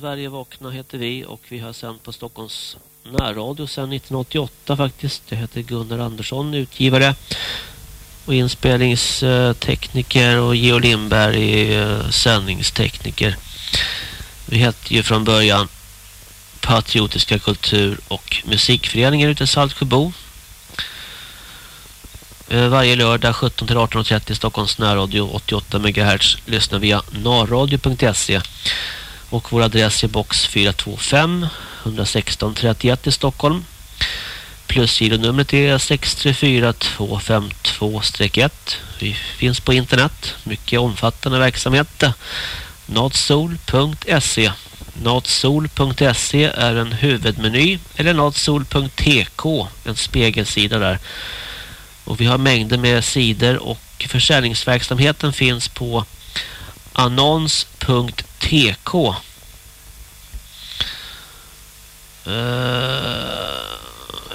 Sverige vakna heter vi och vi har sänt på Stockholms närradio sedan 1988 faktiskt. Jag heter Gunnar Andersson, utgivare och inspelningstekniker och Geo Lindberg är eh, sändningstekniker. Vi hette ju från början Patriotiska kultur- och musikföreningen ute i Saltsjöbo. Eh, varje lördag 17 till 18.30 Stockholms närradio 88 MHz lyssnar via narradio.se och vår adress är box 425 116 31 i Stockholm. Plusgironumret är 634252-1. Vi finns på internet. Mycket omfattande verksamhet. Natsol.se Natsol.se är en huvudmeny eller natsol.tk en spegelsida där. Och vi har mängder med sidor och försäljningsverksamheten finns på annons.tk uh, eh,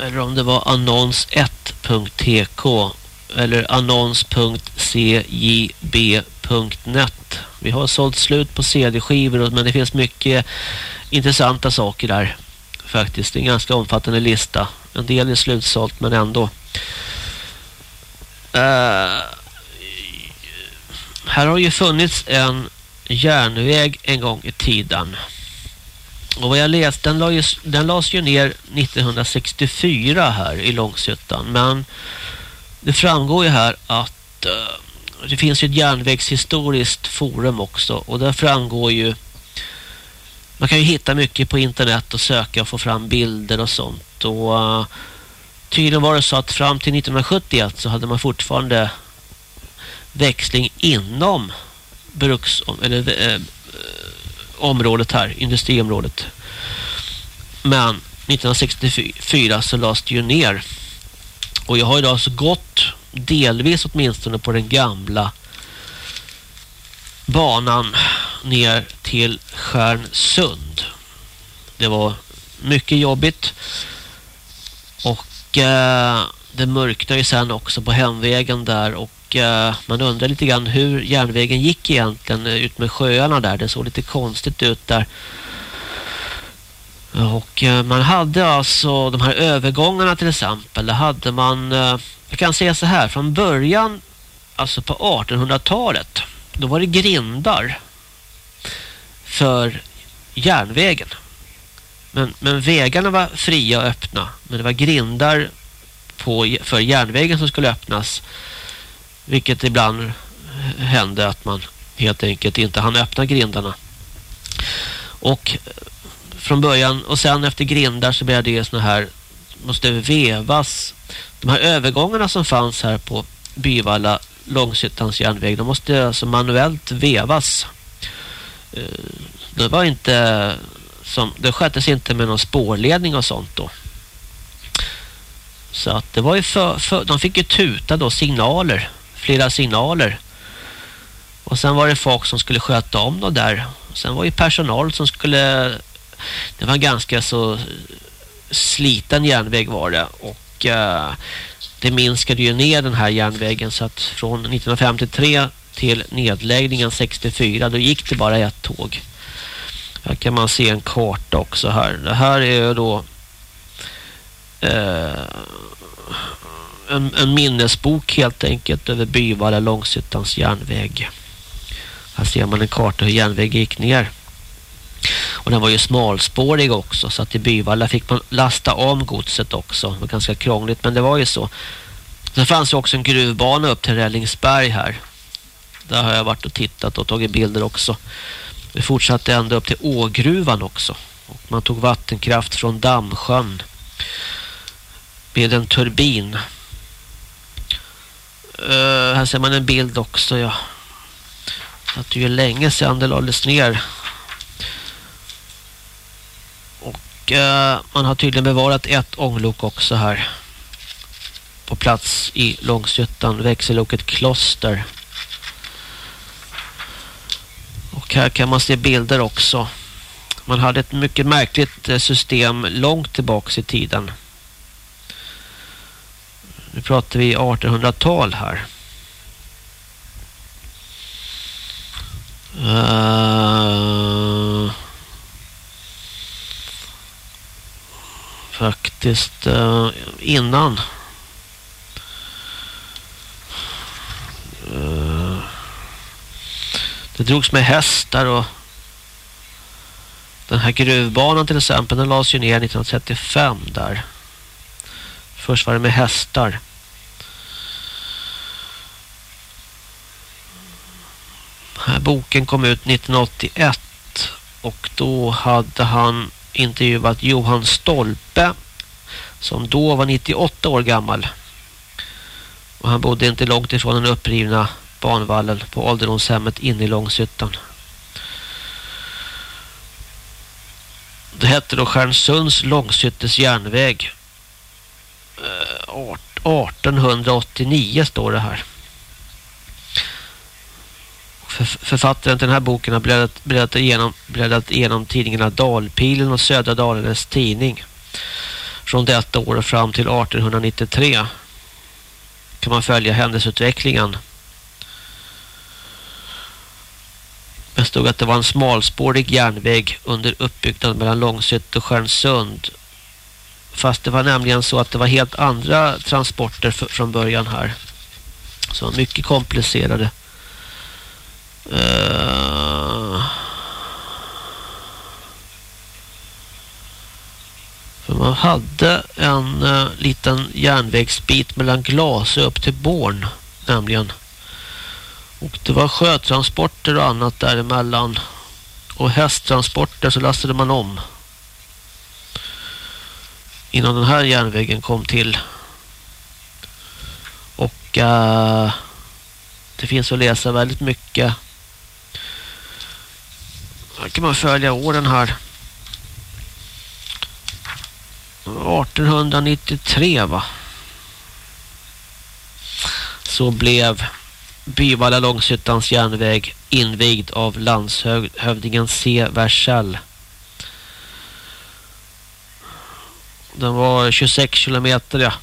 eller om det var annons1.tk eller annons.cjb.net vi har sålt slut på CD-skivor men det finns mycket intressanta saker där faktiskt. Det är en ganska omfattande lista. En del är slutsålt men ändå. Uh, här har ju funnits en järnväg en gång i tiden. Och vad jag läst, den, la den lades ju ner 1964 här i Långshyttan. Men det framgår ju här att uh, det finns ju ett järnvägshistoriskt forum också. Och där framgår ju man kan ju hitta mycket på internet och söka och få fram bilder och sånt. Och uh, tydligen var det så att fram till 1971 så hade man fortfarande växling inom bruks eller eh, eh, området här, industriområdet. Men 1964 så lades det ju ner. Och jag har idag så gått delvis åtminstone på den gamla banan ner till Stjärnsund. Det var mycket jobbigt. Och eh, det mörknade ju sen också på hemvägen där och Eh, man undrar lite grann hur järnvägen gick egentligen eh, ut med sjöarna där. Det såg lite konstigt ut där. Och eh, man hade alltså de här övergångarna till exempel. Där hade man, jag kan säga så här, från början, alltså på 1800-talet, då var det grindar för järnvägen. Men, men vägarna var fria och öppna. Men det var grindar på, för järnvägen som skulle öppnas. Vilket ibland hände att man helt enkelt inte hann öppna grindarna. Och eh, från början och sen efter grindar så blev det såna här måste vevas. De här övergångarna som fanns här på Byvalla Långsittans järnväg, de måste alltså manuellt vevas. Eh, det var inte som det sköttes inte med någon spårledning och sånt då. Så att det var ju för, för de fick ju tuta då signaler flera signaler. Och sen var det folk som skulle sköta om det där. Sen var det personal som skulle... Det var ganska så sliten järnväg var det. Och uh, det minskade ju ner den här järnvägen så att från 1953 till nedläggningen 64 då gick det bara ett tåg. Här kan man se en karta också här. Det här är ju då uh, en, en minnesbok helt enkelt över Byvalla Långsyttans järnväg. Här ser man en karta hur järnvägen gick ner. Och den var ju smalspårig också så att i Byvalla fick man lasta om godset också. Det var ganska krångligt men det var ju så. Sen fanns ju också en gruvbana upp till Rällingsberg här. Där har jag varit och tittat och tagit bilder också. Vi fortsatte ända upp till Ågruvan också. Och man tog vattenkraft från Dammsjön med en turbin Uh, här ser man en bild också, ja. Att det är länge sedan det lades ner. Och uh, man har tydligen bevarat ett ånglok också här. På plats i Långshyttan, växelloket Kloster. Och här kan man se bilder också. Man hade ett mycket märkligt eh, system långt tillbaks i tiden. Nu pratar vi 1800-tal här. Uh, faktiskt uh, innan uh, det drogs med hästar och den här gruvbanan till exempel den lades ju ner 1935 där Först var det med hästar. Den här boken kom ut 1981 och då hade han intervjuat Johan Stolpe som då var 98 år gammal. Och han bodde inte långt ifrån den upprivna banvallen på ålderdomshemmet inne i Långshyttan. Det hette då Stjärnsunds Långshyttes järnväg. Eh, 1889 står det här. Författaren till den här boken har bläddrat, bläddrat, igenom, bläddrat igenom tidningarna Dalpilen och Södra Dalarnas tidning. Från detta år och fram till 1893 kan man följa händelseutvecklingen. Det stod att det var en smalspårig järnväg under uppbyggnad mellan Långshytt och Stjärnsund. Fast det var nämligen så att det var helt andra transporter från början här. Så mycket komplicerade. Uh... För man hade en uh, liten järnvägsbit mellan Glasö upp till Born nämligen. Och det var sjötransporter och annat däremellan. Och hästtransporter så lastade man om. Innan den här järnvägen kom till. Och uh, det finns att läsa väldigt mycket. Här kan man följa åren här. 1893 va? Så blev Byvalla Långshyttans järnväg invigd av landshövdingen C. Versell. Den var 26 kilometer ja.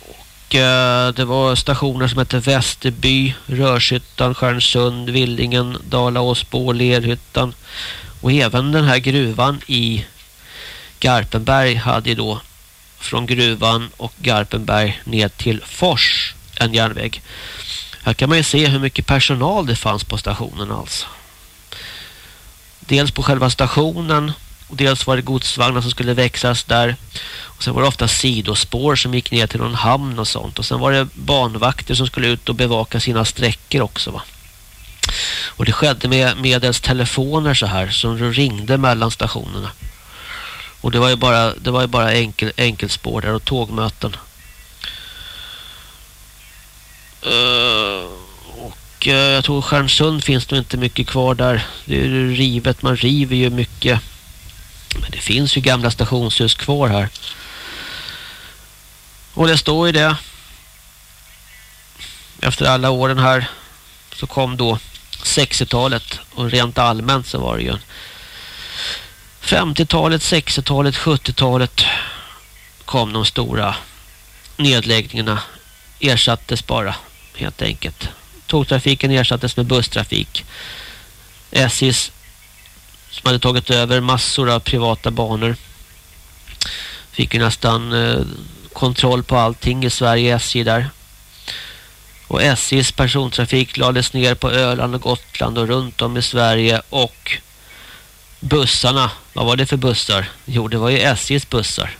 Och eh, det var stationer som hette Västerby, Rörshyttan, Stjärnsund, Villingen, Dalaåsbo, Lerhyttan. Och även den här gruvan i Garpenberg hade då från gruvan och Garpenberg ner till Fors en järnväg. Här kan man ju se hur mycket personal det fanns på stationen alltså. Dels på själva stationen och dels var det godsvagnar som skulle växas där. Och sen var det ofta sidospår som gick ner till någon hamn och sånt. Och sen var det banvakter som skulle ut och bevaka sina sträckor också va. Och det skedde med medels telefoner så här som ringde mellan stationerna. Och det var ju bara, det var ju bara enkel, enkelspår där och tågmöten. Uh, och uh, jag tror Stjärnsund finns nog inte mycket kvar där. Det är rivet, man river ju mycket. Men det finns ju gamla stationshus kvar här. Och det står ju det. Efter alla åren här så kom då 60-talet och rent allmänt så var det ju 50-talet, 60-talet, 70-talet kom de stora nedläggningarna ersattes bara helt enkelt. Tågtrafiken ersattes med busstrafik. SJs som hade tagit över massor av privata banor fick ju nästan eh, kontroll på allting i Sverige, SJ där. Och SJs persontrafik lades ner på Öland och Gotland och runt om i Sverige och bussarna, vad var det för bussar? Jo, det var ju SJs bussar.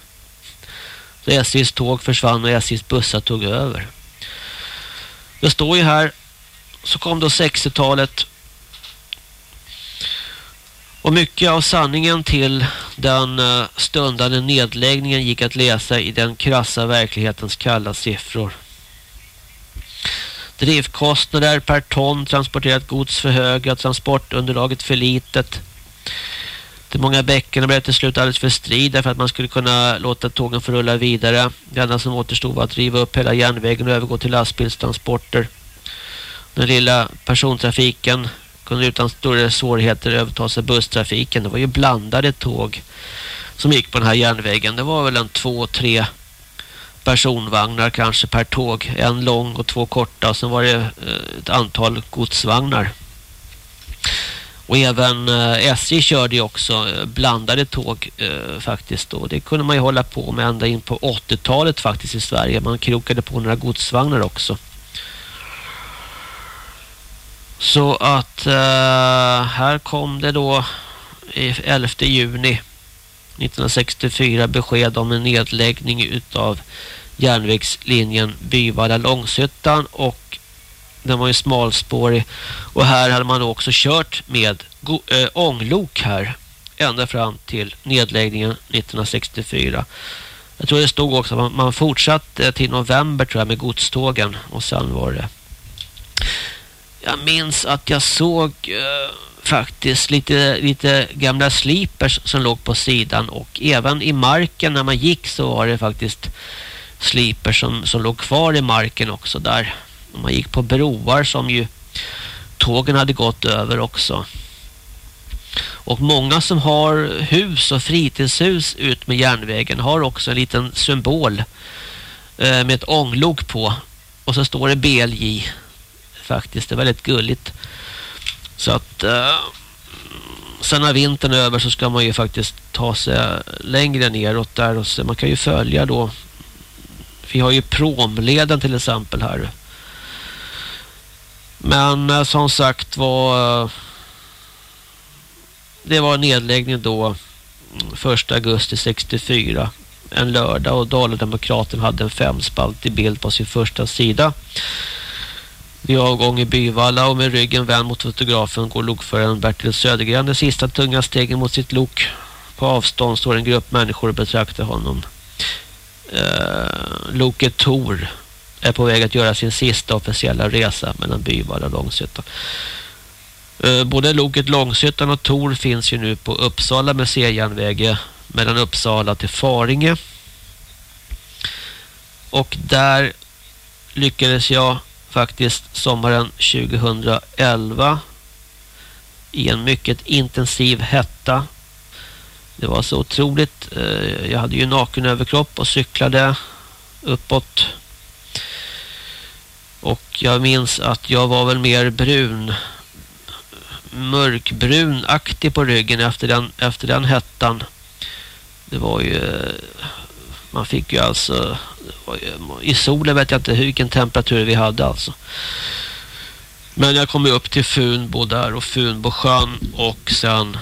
Så SJs tåg försvann och SJs bussar tog över. Det står ju här, så kom då 60-talet och mycket av sanningen till den eh, stundande nedläggningen gick att läsa i den krassa verklighetens kalla siffror. Driftkostnader per ton transporterat gods för höga, transportunderlaget för litet. De många bäckarna blev till slut alldeles för strida för att man skulle kunna låta tågen få rulla vidare. Det enda som återstod var att riva upp hela järnvägen och övergå till lastbilstransporter. Den lilla persontrafiken kunde utan större svårigheter överta sig busstrafiken. Det var ju blandade tåg som gick på den här järnvägen. Det var väl en två, tre personvagnar kanske per tåg. En lång och två korta och sen var det eh, ett antal godsvagnar. Och även eh, SJ körde ju också eh, blandade tåg eh, faktiskt då. Det kunde man ju hålla på med ända in på 80-talet faktiskt i Sverige. Man krokade på några godsvagnar också. Så att eh, här kom det då 11 juni 1964 besked om en nedläggning utav järnvägslinjen Byvalla-Långshyttan och den var ju smalspårig och här hade man också kört med äh, ånglok här ända fram till nedläggningen 1964. Jag tror det stod också att man, man fortsatte till november tror jag med godstågen och sen var det jag minns att jag såg eh, faktiskt lite, lite gamla slipers som låg på sidan och även i marken när man gick så var det faktiskt slipers som, som låg kvar i marken också där. Man gick på broar som ju tågen hade gått över också. Och många som har hus och fritidshus ut med järnvägen har också en liten symbol eh, med ett ånglok på. Och så står det BLJ faktiskt. Det är väldigt gulligt. Så att eh, sen när vintern är över så ska man ju faktiskt ta sig längre neråt där och se, man kan ju följa då vi har ju promleden till exempel här. Men eh, som sagt var eh, det var nedläggning då 1 augusti 64 en lördag och Dalademokraten hade en femspaltig bild på sin första sida. Vid avgång i Byvalla och med ryggen vänd mot fotografen går lokföraren Bertil Södergren det sista tunga stegen mot sitt lok. På avstånd står en grupp människor och betraktar honom. Eh, loket Tor är på väg att göra sin sista officiella resa mellan Byvalla och Långshyttan. Eh, både loket Långshyttan och Tor finns ju nu på Uppsala museijärnväge mellan Uppsala till Faringe. Och där lyckades jag faktiskt sommaren 2011 i en mycket intensiv hetta. Det var så otroligt. Eh, jag hade ju naken överkropp och cyklade uppåt. Och jag minns att jag var väl mer brun mörkbrunaktig på ryggen efter den, efter den hettan. Det var ju eh, man fick ju alltså i solen vet jag inte vilken temperatur vi hade alltså. Men jag kom upp till Funbo där och Funbo sjön och sen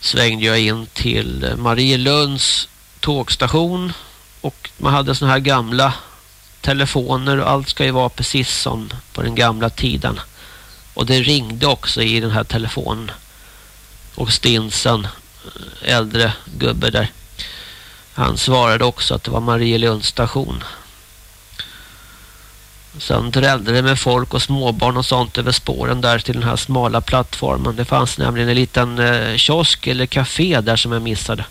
svängde jag in till Marielunds tågstation och man hade såna här gamla telefoner och allt ska ju vara precis som på den gamla tiden. Och det ringde också i den här telefonen. Och Stinsen äldre gubbe där. Han svarade också att det var Marielunds station. Sen drällde det med folk och småbarn och sånt över spåren där till den här smala plattformen. Det fanns nämligen en liten eh, kiosk eller café där som jag missade.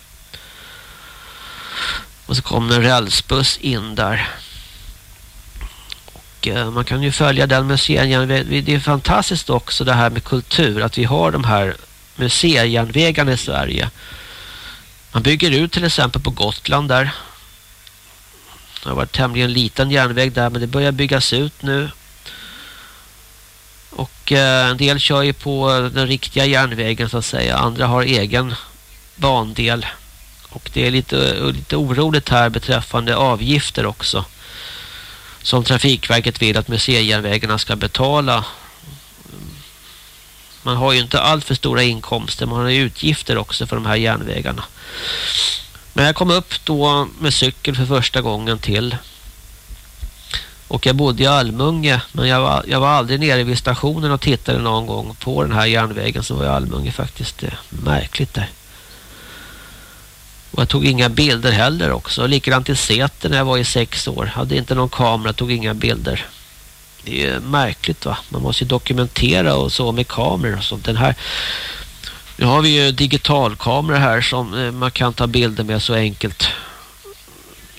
Och så kom en rälsbuss in där. Och eh, man kan ju följa den museen. Det är fantastiskt också det här med kultur. Att vi har de här museijärnvägarna i Sverige. Man bygger ut till exempel på Gotland där. Det har varit tämligen liten järnväg där men det börjar byggas ut nu. Och eh, en del kör ju på den riktiga järnvägen så att säga. Andra har egen bandel. Och det är lite, lite oroligt här beträffande avgifter också. Som Trafikverket vill att museijärnvägarna ska betala man har ju inte allt för stora inkomster. Man har ju utgifter också för de här järnvägarna. Men jag kom upp då med cykel för första gången till. Och jag bodde i Almunge. Men jag var, jag var aldrig nere vid stationen och tittade någon gång på den här järnvägen som var i Almunge faktiskt. Det märkligt där. Och jag tog inga bilder heller också. Likadant i Säter när jag var i sex år. Hade inte någon kamera, tog inga bilder det är märkligt va. Man måste ju dokumentera och så med kameror och sånt. Den här nu har vi ju digitalkameror här som eh, man kan ta bilder med så enkelt.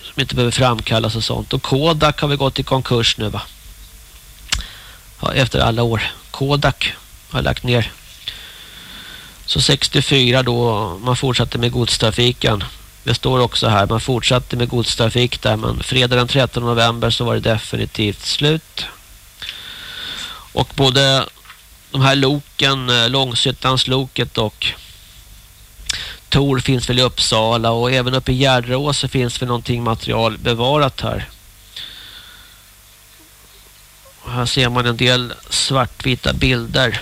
Som inte behöver framkallas och sånt. Och Kodak har vi gått i konkurs nu va. Ja, efter alla år. Kodak har lagt ner. Så 64 då man fortsatte med godstrafiken. Det står också här, man fortsatte med godstrafik där men fredag den 13 november så var det definitivt slut. Och både de här loken, eh, Långsyttans loket och Tor finns väl i Uppsala och även uppe i Gärderås så finns väl någonting material bevarat här. Här ser man en del svartvita bilder.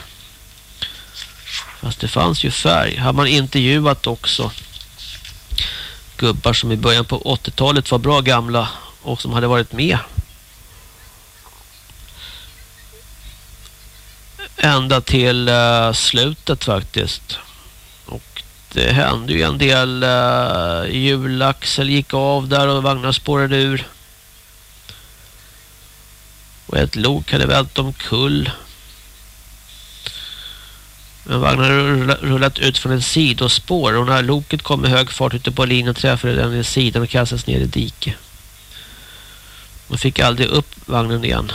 Fast det fanns ju färg. Har man intervjuat också gubbar som i början på 80-talet var bra gamla och som hade varit med. Ända till uh, slutet faktiskt. Och det hände ju en del. Eh, uh, julaxel gick av där och vagnar spårade ur. Och ett lok hade vält omkull. Men vagnen hade rullat ut från en sidospår och när loket kom med hög fart ute på linjen träffade den i sidan och kastades ner i diket. Man fick aldrig upp vagnen igen.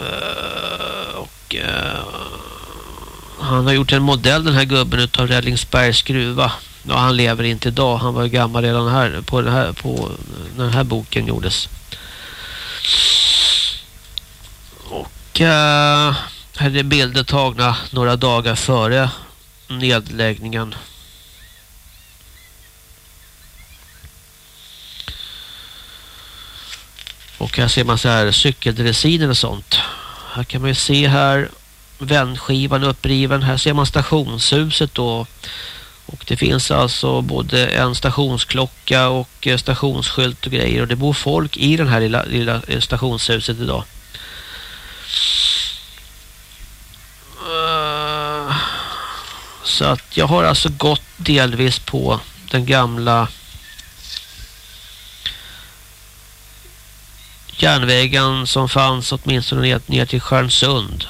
Eh, och uh, han har gjort en modell den här gubben utav Rällingsbergs gruva. Ja, han lever inte idag. Han var gammal redan här på den här på när den här boken gjordes. Och uh, här är bilder tagna några dagar före nedläggningen. Och här ser man så här cykeldresiner och sånt. Här kan man ju se här vändskivan uppriven. Här ser man stationshuset då. Och det finns alltså både en stationsklocka och eh, stationsskylt och grejer. Och det bor folk i den här lilla, lilla eh, stationshuset idag. Eh, så att jag har alltså gått delvis på den gamla järnvägen som fanns åtminstone ner, ner till Stjärnsund.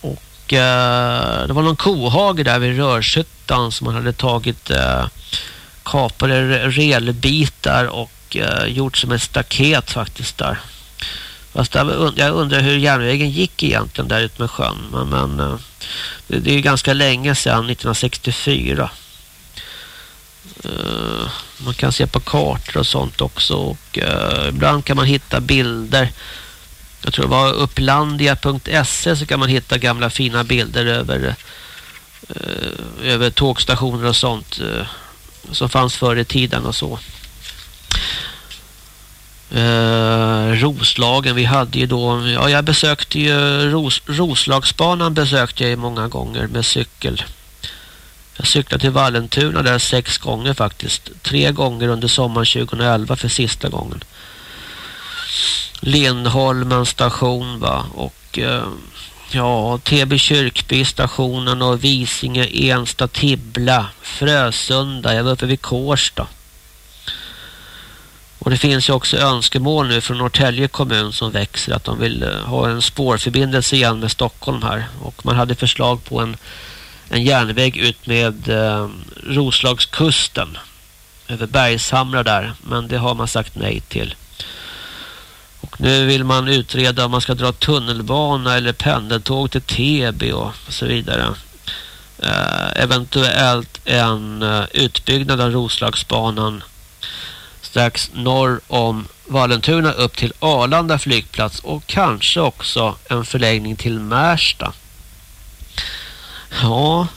Och eh, det var någon kohage där vid Rörshyttan som man hade tagit eh, kapade relbitar och eh, gjort som ett staket faktiskt där. Fast jag undrar hur järnvägen gick egentligen där ute med sjön. Men, men eh, det, det är ganska länge sedan, 1964. Uh, man kan se på kartor och sånt också. Och uh, ibland kan man hitta bilder. Jag tror det var upplandia.se så kan man hitta gamla fina bilder över, uh, över tågstationer och sånt som fanns förr i tiden och så. Roslagen, vi hade ju då, ja jag besökte ju Ros, Roslagsbanan besökte jag många gånger med cykel. Jag cyklade till Vallentuna där sex gånger faktiskt. Tre gånger under sommaren 2011 för sista gången. Lindholmen station va. Och eh, ja, TB Kyrkby stationen och Visinge, Ensta, Tibbla, Frösunda. Jag var uppe vid Kårsta. Och det finns ju också önskemål nu från Norrtälje kommun som växer att de vill eh, ha en spårförbindelse igen med Stockholm här. Och man hade förslag på en en järnväg ut med eh, Roslagskusten över Bergshamra där men det har man sagt nej till. Och nu vill man utreda om man ska dra tunnelbana eller pendeltåg till TB och så vidare. Eh, eventuellt en eh, utbyggnad av Roslagsbanan strax norr om Vallentuna upp till Arlanda flygplats och kanske också en förlängning till Märsta. Ja.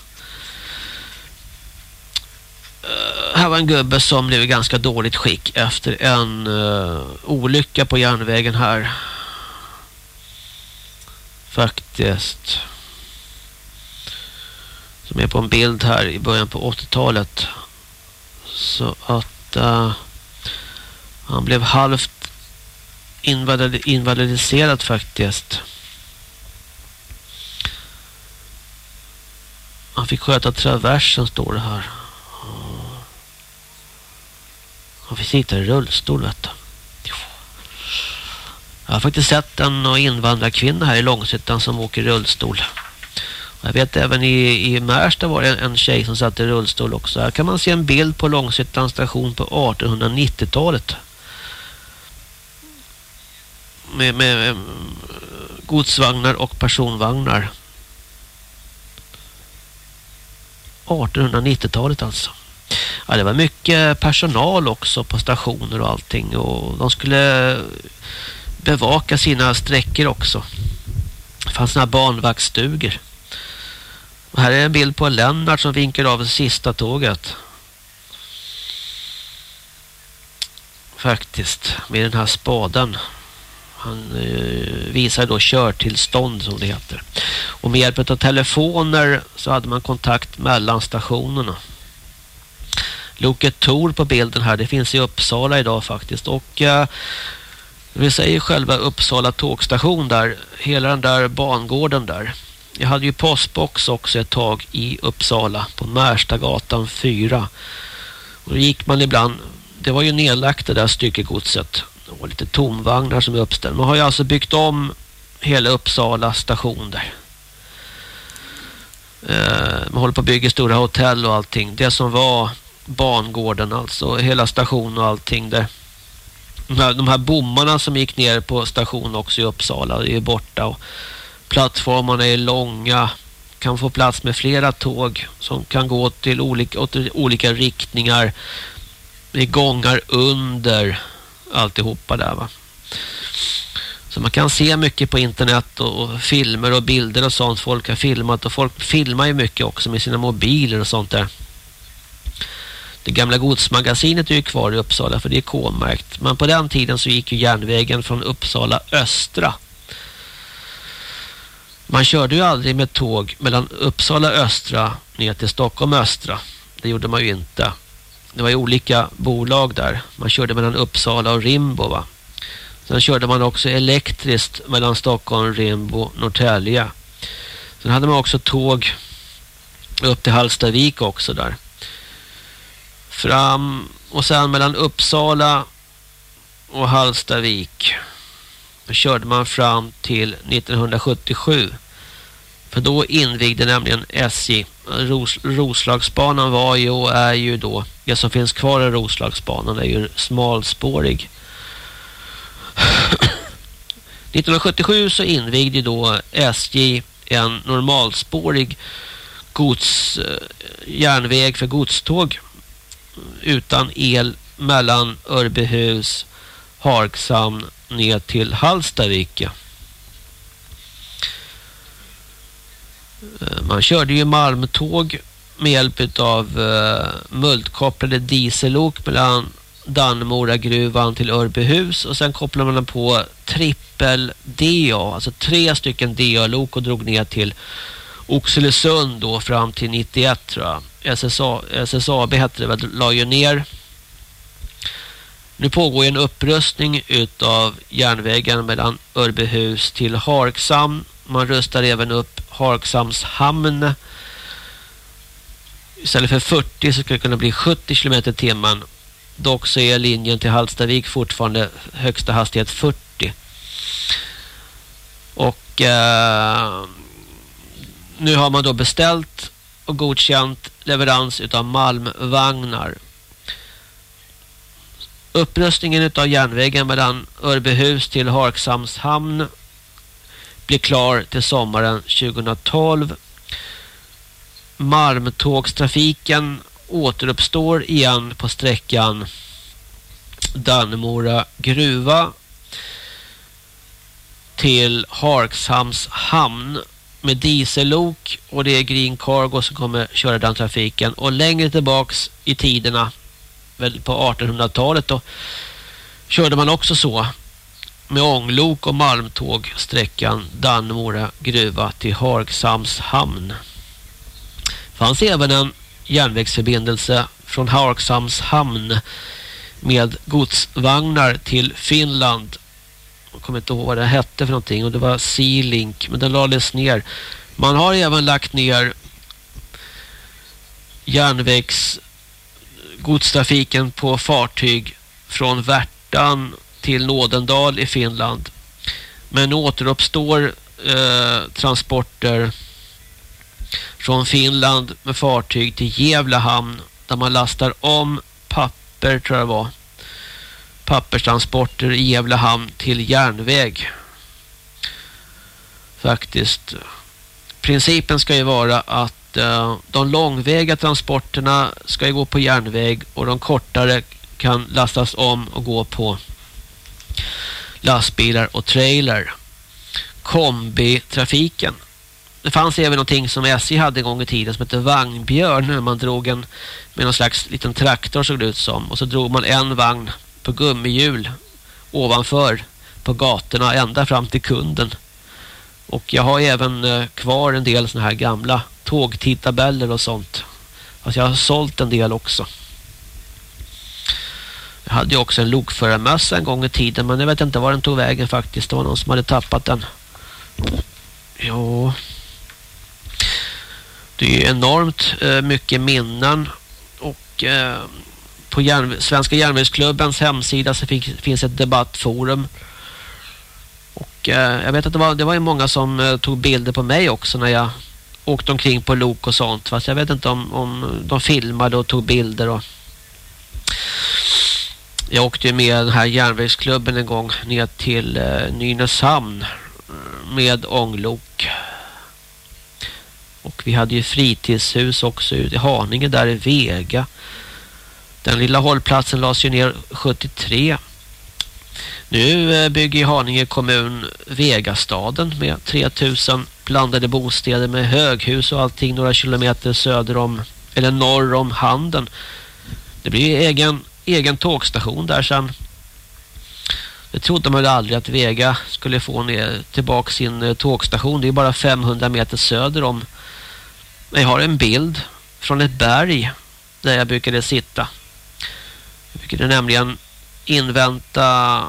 Uh, här var en gubbe som blev i ganska dåligt skick efter en uh, olycka på järnvägen här. Faktiskt. Som är på en bild här i början på 80-talet. Så att uh, han blev halvt invalidiserad faktiskt. Han fick sköta traversen står det här. Han fick sitta i rullstol vet du. Jag har faktiskt sett en invandrarkvinna här i Långshyttan som åker rullstol. Jag vet även i, i Märsta var det en, en tjej som satt i rullstol också. Här kan man se en bild på Långsittan station på 1890-talet. Med, med, med godsvagnar och personvagnar. 1890-talet alltså. Ja, det var mycket personal också på stationer och allting. Och de skulle bevaka sina sträckor också. Det fanns några barnvaktstugor. Och här är en bild på Lennart som vinkar av det sista tåget. Faktiskt, med den här spaden. Han eh, visar då körtillstånd som det heter. Och med hjälp av telefoner så hade man kontakt mellan stationerna. Loket Tor på bilden här, det finns i Uppsala idag faktiskt. Och eh, vi säger själva Uppsala tågstation där, hela den där bangården där. Jag hade ju postbox också ett tag i Uppsala på Märstagatan 4. Och då gick man ibland, det var ju nedlagt det där styckegodset och lite tomvagnar som är uppställda. Man har ju alltså byggt om hela Uppsala station där. Eh, man håller på att bygga stora hotell och allting. Det som var bangården alltså, hela stationen och allting där. De här, de här bommarna som gick ner på stationen också i Uppsala är borta och plattformarna är långa kan få plats med flera tåg som kan gå till olika, åt olika riktningar Det är gångar under alltihopa där va. Så man kan se mycket på internet och, och, filmer och bilder och sånt folk har filmat och folk filmar ju mycket också med sina mobiler och sånt där. Det gamla godsmagasinet är ju kvar i Uppsala för det är K-märkt. Men på den tiden så gick ju järnvägen från Uppsala östra. Man körde ju aldrig med tåg mellan Uppsala östra ner till Stockholm östra. Det gjorde man ju inte. Det var ju olika bolag där. Man körde mellan Uppsala och Rimbo va. Sen körde man också elektriskt mellan Stockholm, Rimbo, Norrtälje. Sen hade man också tåg upp till Halstavik också där fram och sen mellan Uppsala och Hallstavik då körde man fram till 1977 då invigde nämligen SJ Ros Roslagsbanan var ju och är ju då det som finns kvar av Roslagsbanan är ju smalspårig 1977 så invigde då SJ en normalspårig gods eh, järnväg för godståg utan el mellan Örbehus, Harkshamn ner till Hallstavik. Eh, man körde ju malmtåg med hjälp av uh, eh, multkopplade diesellok mellan Dannemora-gruvan till Örbyhus och sen kopplade man på trippel DA, alltså tre stycken DA-lok och drog ner till Oxelösund då fram till 91 tror jag. SSA, SSAB hette det väl, la ju ner. Nu pågår en upprustning utav järnvägen mellan Örbyhus till Harksam. Man rustar även upp Harksams hamn. Istället för 40 så skulle det kunna bli 70 km i timmen. Dock så är linjen till Hallstavik fortfarande högsta hastighet 40. Och eh, nu har man då beställt och godkänt leverans utav malmvagnar. Upprustningen utav järnvägen mellan Örbehus till Harksams hamn blir klar till sommaren 2012. Malmtågstrafiken återuppstår igen på sträckan Dannemora gruva till Harkshamns hamn med diesellok och det är Green Cargo som kommer köra den trafiken. Och längre tillbaks i tiderna, väl på 1800-talet då, körde man också så med ånglok och malmtåg sträckan Dannemora gruva till Hargshamns hamn. fanns även en järnvägsförbindelse från Hargshamns hamn med godsvagnar till Finland jag kommer inte ihåg vad det hette för någonting och det var Sealink men den lades ner. Man har även lagt ner järnvägs godstrafiken på fartyg från Värtan till Nådendal i Finland. Men återuppstår eh, transporter från Finland med fartyg till Gävle hamn där man lastar om papper tror jag det var papperstransporter i Gävle hamn till järnväg. Faktiskt. Principen ska ju vara att eh, de långväga transporterna ska gå på järnväg och de kortare kan lastas om och gå på lastbilar och trailer. Kombitrafiken. Det fanns även någonting som SJ hade en gång i tiden som hette vagnbjörn när man drog en med någon slags liten traktor såg det ut som och så drog man en vagn på gummihjul ovanför på gatorna ända fram till kunden. Och jag har även eh, kvar en del såna här gamla tågtidtabeller och sånt. Alltså jag har sålt en del också. Jag hade ju också en lokförarmössa en gång i tiden men jag vet inte var den tog vägen faktiskt. Det var någon som hade tappat den. Ja. Det är enormt eh, mycket minnen och eh, på järn Svenska järnvägsklubbens hemsida så finns ett debattforum. Och eh, jag vet att det var, det var ju många som eh, tog bilder på mig också när jag åkte omkring på lok och sånt. Fast jag vet inte om, om de filmade och tog bilder. Och jag åkte med den här järnvägsklubben en gång ner till eh, Nynäshamn eh, med ånglok. Och vi hade ju fritidshus också ute i Haninge där i Vega. Den lilla hållplatsen lades ju ner 73. Nu eh, bygger Haninge kommun Vegastaden med 3000 blandade bostäder med höghus och allting några kilometer söder om eller norr om Handen. Det blir egen, egen tågstation där sen. Det trodde man aldrig att Vega skulle få ner tillbaka sin eh, tågstation. Det är bara 500 meter söder om. Jag har en bild från ett berg där jag brukade sitta. Jag brukade nämligen invänta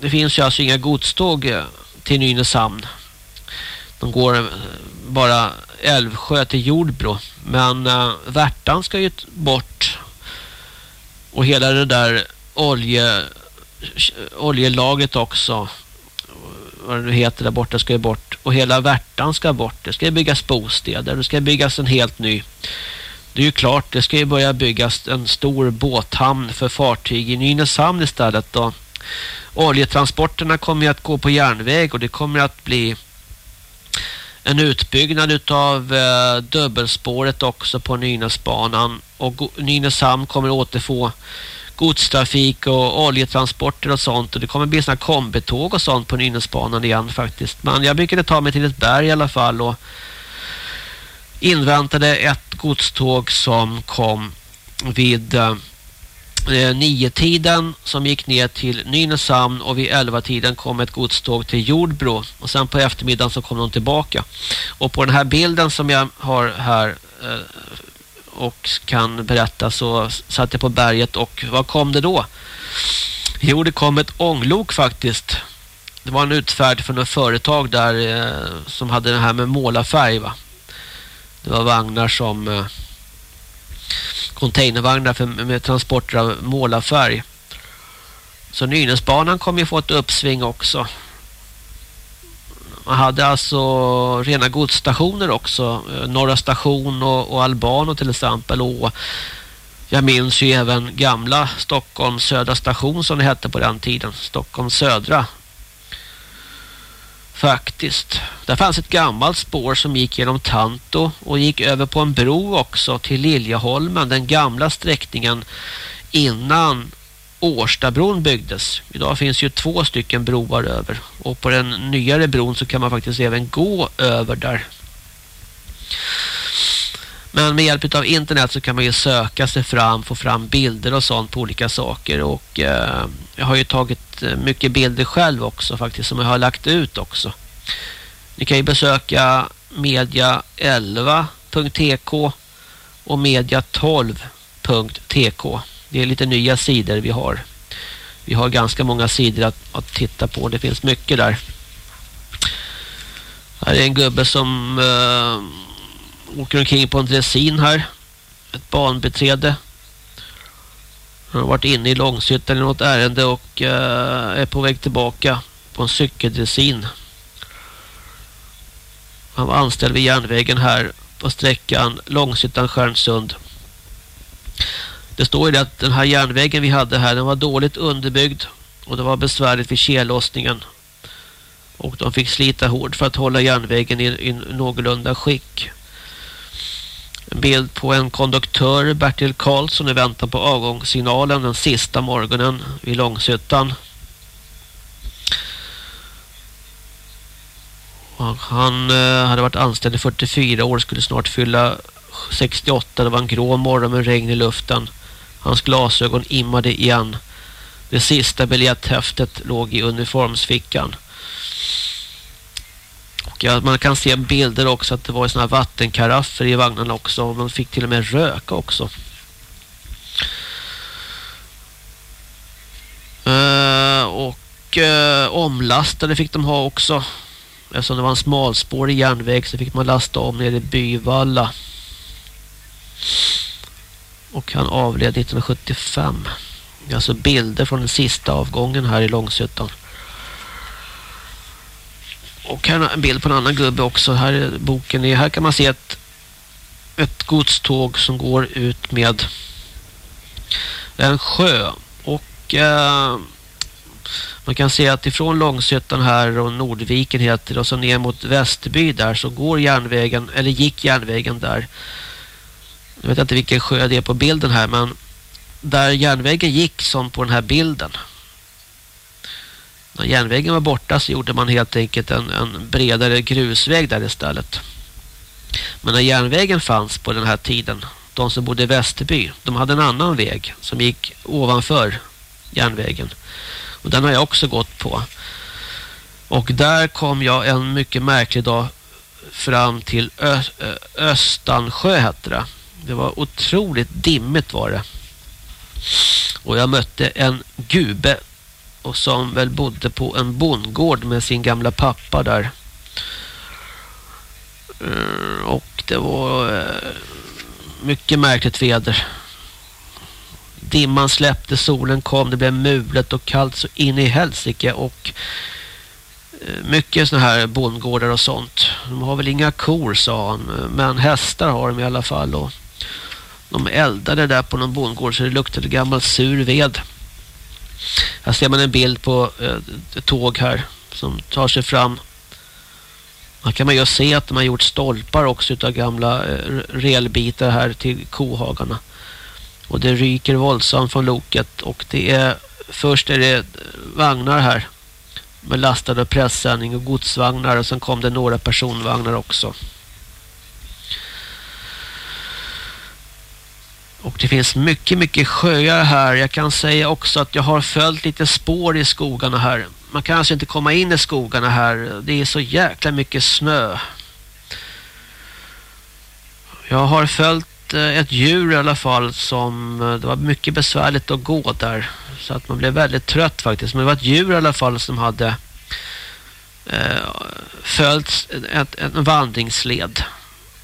det finns ju alltså inga godståg eh, till Nynäshamn. De går eh, bara Älvsjö till Jordbro. Men uh, Värtan ska ju bort. Och hela det där olje, oljelagret också. Vad det nu heter där borta ska ju bort. Och hela Värtan ska bort. Det ska byggas bostäder. Det ska byggas en helt ny. Det är ju klart, det ska ju börja byggas en stor båthamn för fartyg i Nynäshamn istället då oljetransporterna kommer att gå på järnväg och det kommer att bli en utbyggnad av eh, dubbelspåret också på Nynäsbanan och Nynäshamn kommer återfå godstrafik och oljetransporter och sånt och det kommer bli såna kombitåg och sånt på Nynäsbanan igen faktiskt. Men jag brukade ta mig till ett berg i alla fall och inväntade ett godståg som kom vid eh, eh, eh, nio tiden som gick ner till Nynäshamn och vid elva tiden kom ett godståg till Jordbro och sen på eftermiddagen så kom de tillbaka. Och på den här bilden som jag har här eh, och kan berätta så satt jag på berget och vad kom det då? Jo, det kom ett ånglok faktiskt. Det var en utfärd från ett företag där eh, som hade det här med målarfärg va. Det var vagnar som eh, containervagnar för, med transporter av målarfärg. Så Nynäsbanan kommer ju få ett uppsving också. Man hade alltså rena godsstationer också. Eh, Norra station och, och Albano till exempel. Och jag minns ju även gamla Stockholm södra station som det hette på den tiden. Stockholm södra Faktiskt. Där fanns ett gammalt spår som gick genom Tanto och gick över på en bro också till Liljeholmen, den gamla sträckningen innan Årstabron byggdes. Idag finns ju två stycken broar över och på den nyare bron så kan man faktiskt även gå över där. Men med hjälp av internet så kan man ju söka sig fram, få fram bilder och sånt på olika saker. Och eh, jag har ju tagit eh, mycket bilder själv också faktiskt som jag har lagt ut också. Ni kan ju besöka media11.tk och media12.tk. Det är lite nya sidor vi har. Vi har ganska många sidor att, att titta på. Det finns mycket där. Här är en gubbe som... Eh, åker omkring på en dressin här. Ett banbeträde. Han har varit inne i Långshyttan i något ärende och uh, är på väg tillbaka på en cykeldressin. Han var anställd vid järnvägen här på sträckan Långshyttan-Stjärnsund. Det står ju att den här järnvägen vi hade här den var dåligt underbyggd och det var besvärligt vid kellossningen. Och de fick slita hårt för att hålla järnvägen i, i någorlunda skick. En bild på en konduktör, Bertil Karlsson, i väntan på avgångssignalen den sista morgonen vid Långshyttan. Han eh, hade varit anställd i 44 år, skulle snart fylla 68. Det var en grå morgon med regn i luften. Hans glasögon immade igen. Det sista biljetthäftet låg i uniformsfickan. Och ja, man kan se bilder också att det var såna här vattenkaraffer i vagnarna också. Man fick till och med röka också. Uh, och eh, uh, omlastade fick de ha också. Eftersom det var en smalspårig järnväg så fick man lasta om nere i Byvalla. Och han avled 1975. Alltså bilder från den sista avgången här i Långsötan. Och här är en bild på en annan gubbe också. Här är boken. Är, här kan man se ett, ett godståg som går ut med en sjö. Och eh, man kan se att ifrån Långsötan här och Nordviken heter det och så ner mot Västerby där så går järnvägen, eller gick järnvägen där. Jag vet inte vilken sjö det är på bilden här men där järnvägen gick som på den här bilden. När järnvägen var borta så gjorde man helt enkelt en, en bredare grusväg där istället. Men när järnvägen fanns på den här tiden, de som bodde i Västerby, de hade en annan väg som gick ovanför järnvägen. Och den har jag också gått på. Och där kom jag en mycket märklig dag fram till Ö Östansjö hette det. Det var otroligt dimmigt var det. Och jag mötte en gube och som väl bodde på en bondgård med sin gamla pappa där. Eh, och det var eh, mycket märkligt väder. Dimman släppte, solen kom, det blev mulet och kallt så in i helsike och eh, mycket såna här bondgårdar och sånt. De har väl inga kor sa han, men hästar har de i alla fall och de eldade där på någon bondgård så det luktade gammal sur ved. Här ser man en bild på eh, ett tåg här som tar sig fram. Här kan man ju se att de har gjort stolpar också av gamla eh, relbitar här till kohagarna. Och det ryker våldsamt från loket och det är först är det vagnar här med lastade pressändning och godsvagnar och sen kom det några personvagnar också. Och det finns mycket, mycket sjöar här. Jag kan säga också att jag har följt lite spår i skogarna här. Man kan alltså inte komma in i skogarna här. Det är så jäkla mycket snö. Jag har följt eh, ett djur i alla fall som eh, det var mycket besvärligt att gå där. Så att man blev väldigt trött faktiskt. Men det var ett djur i alla fall som hade eh, följt ett, en vandringsled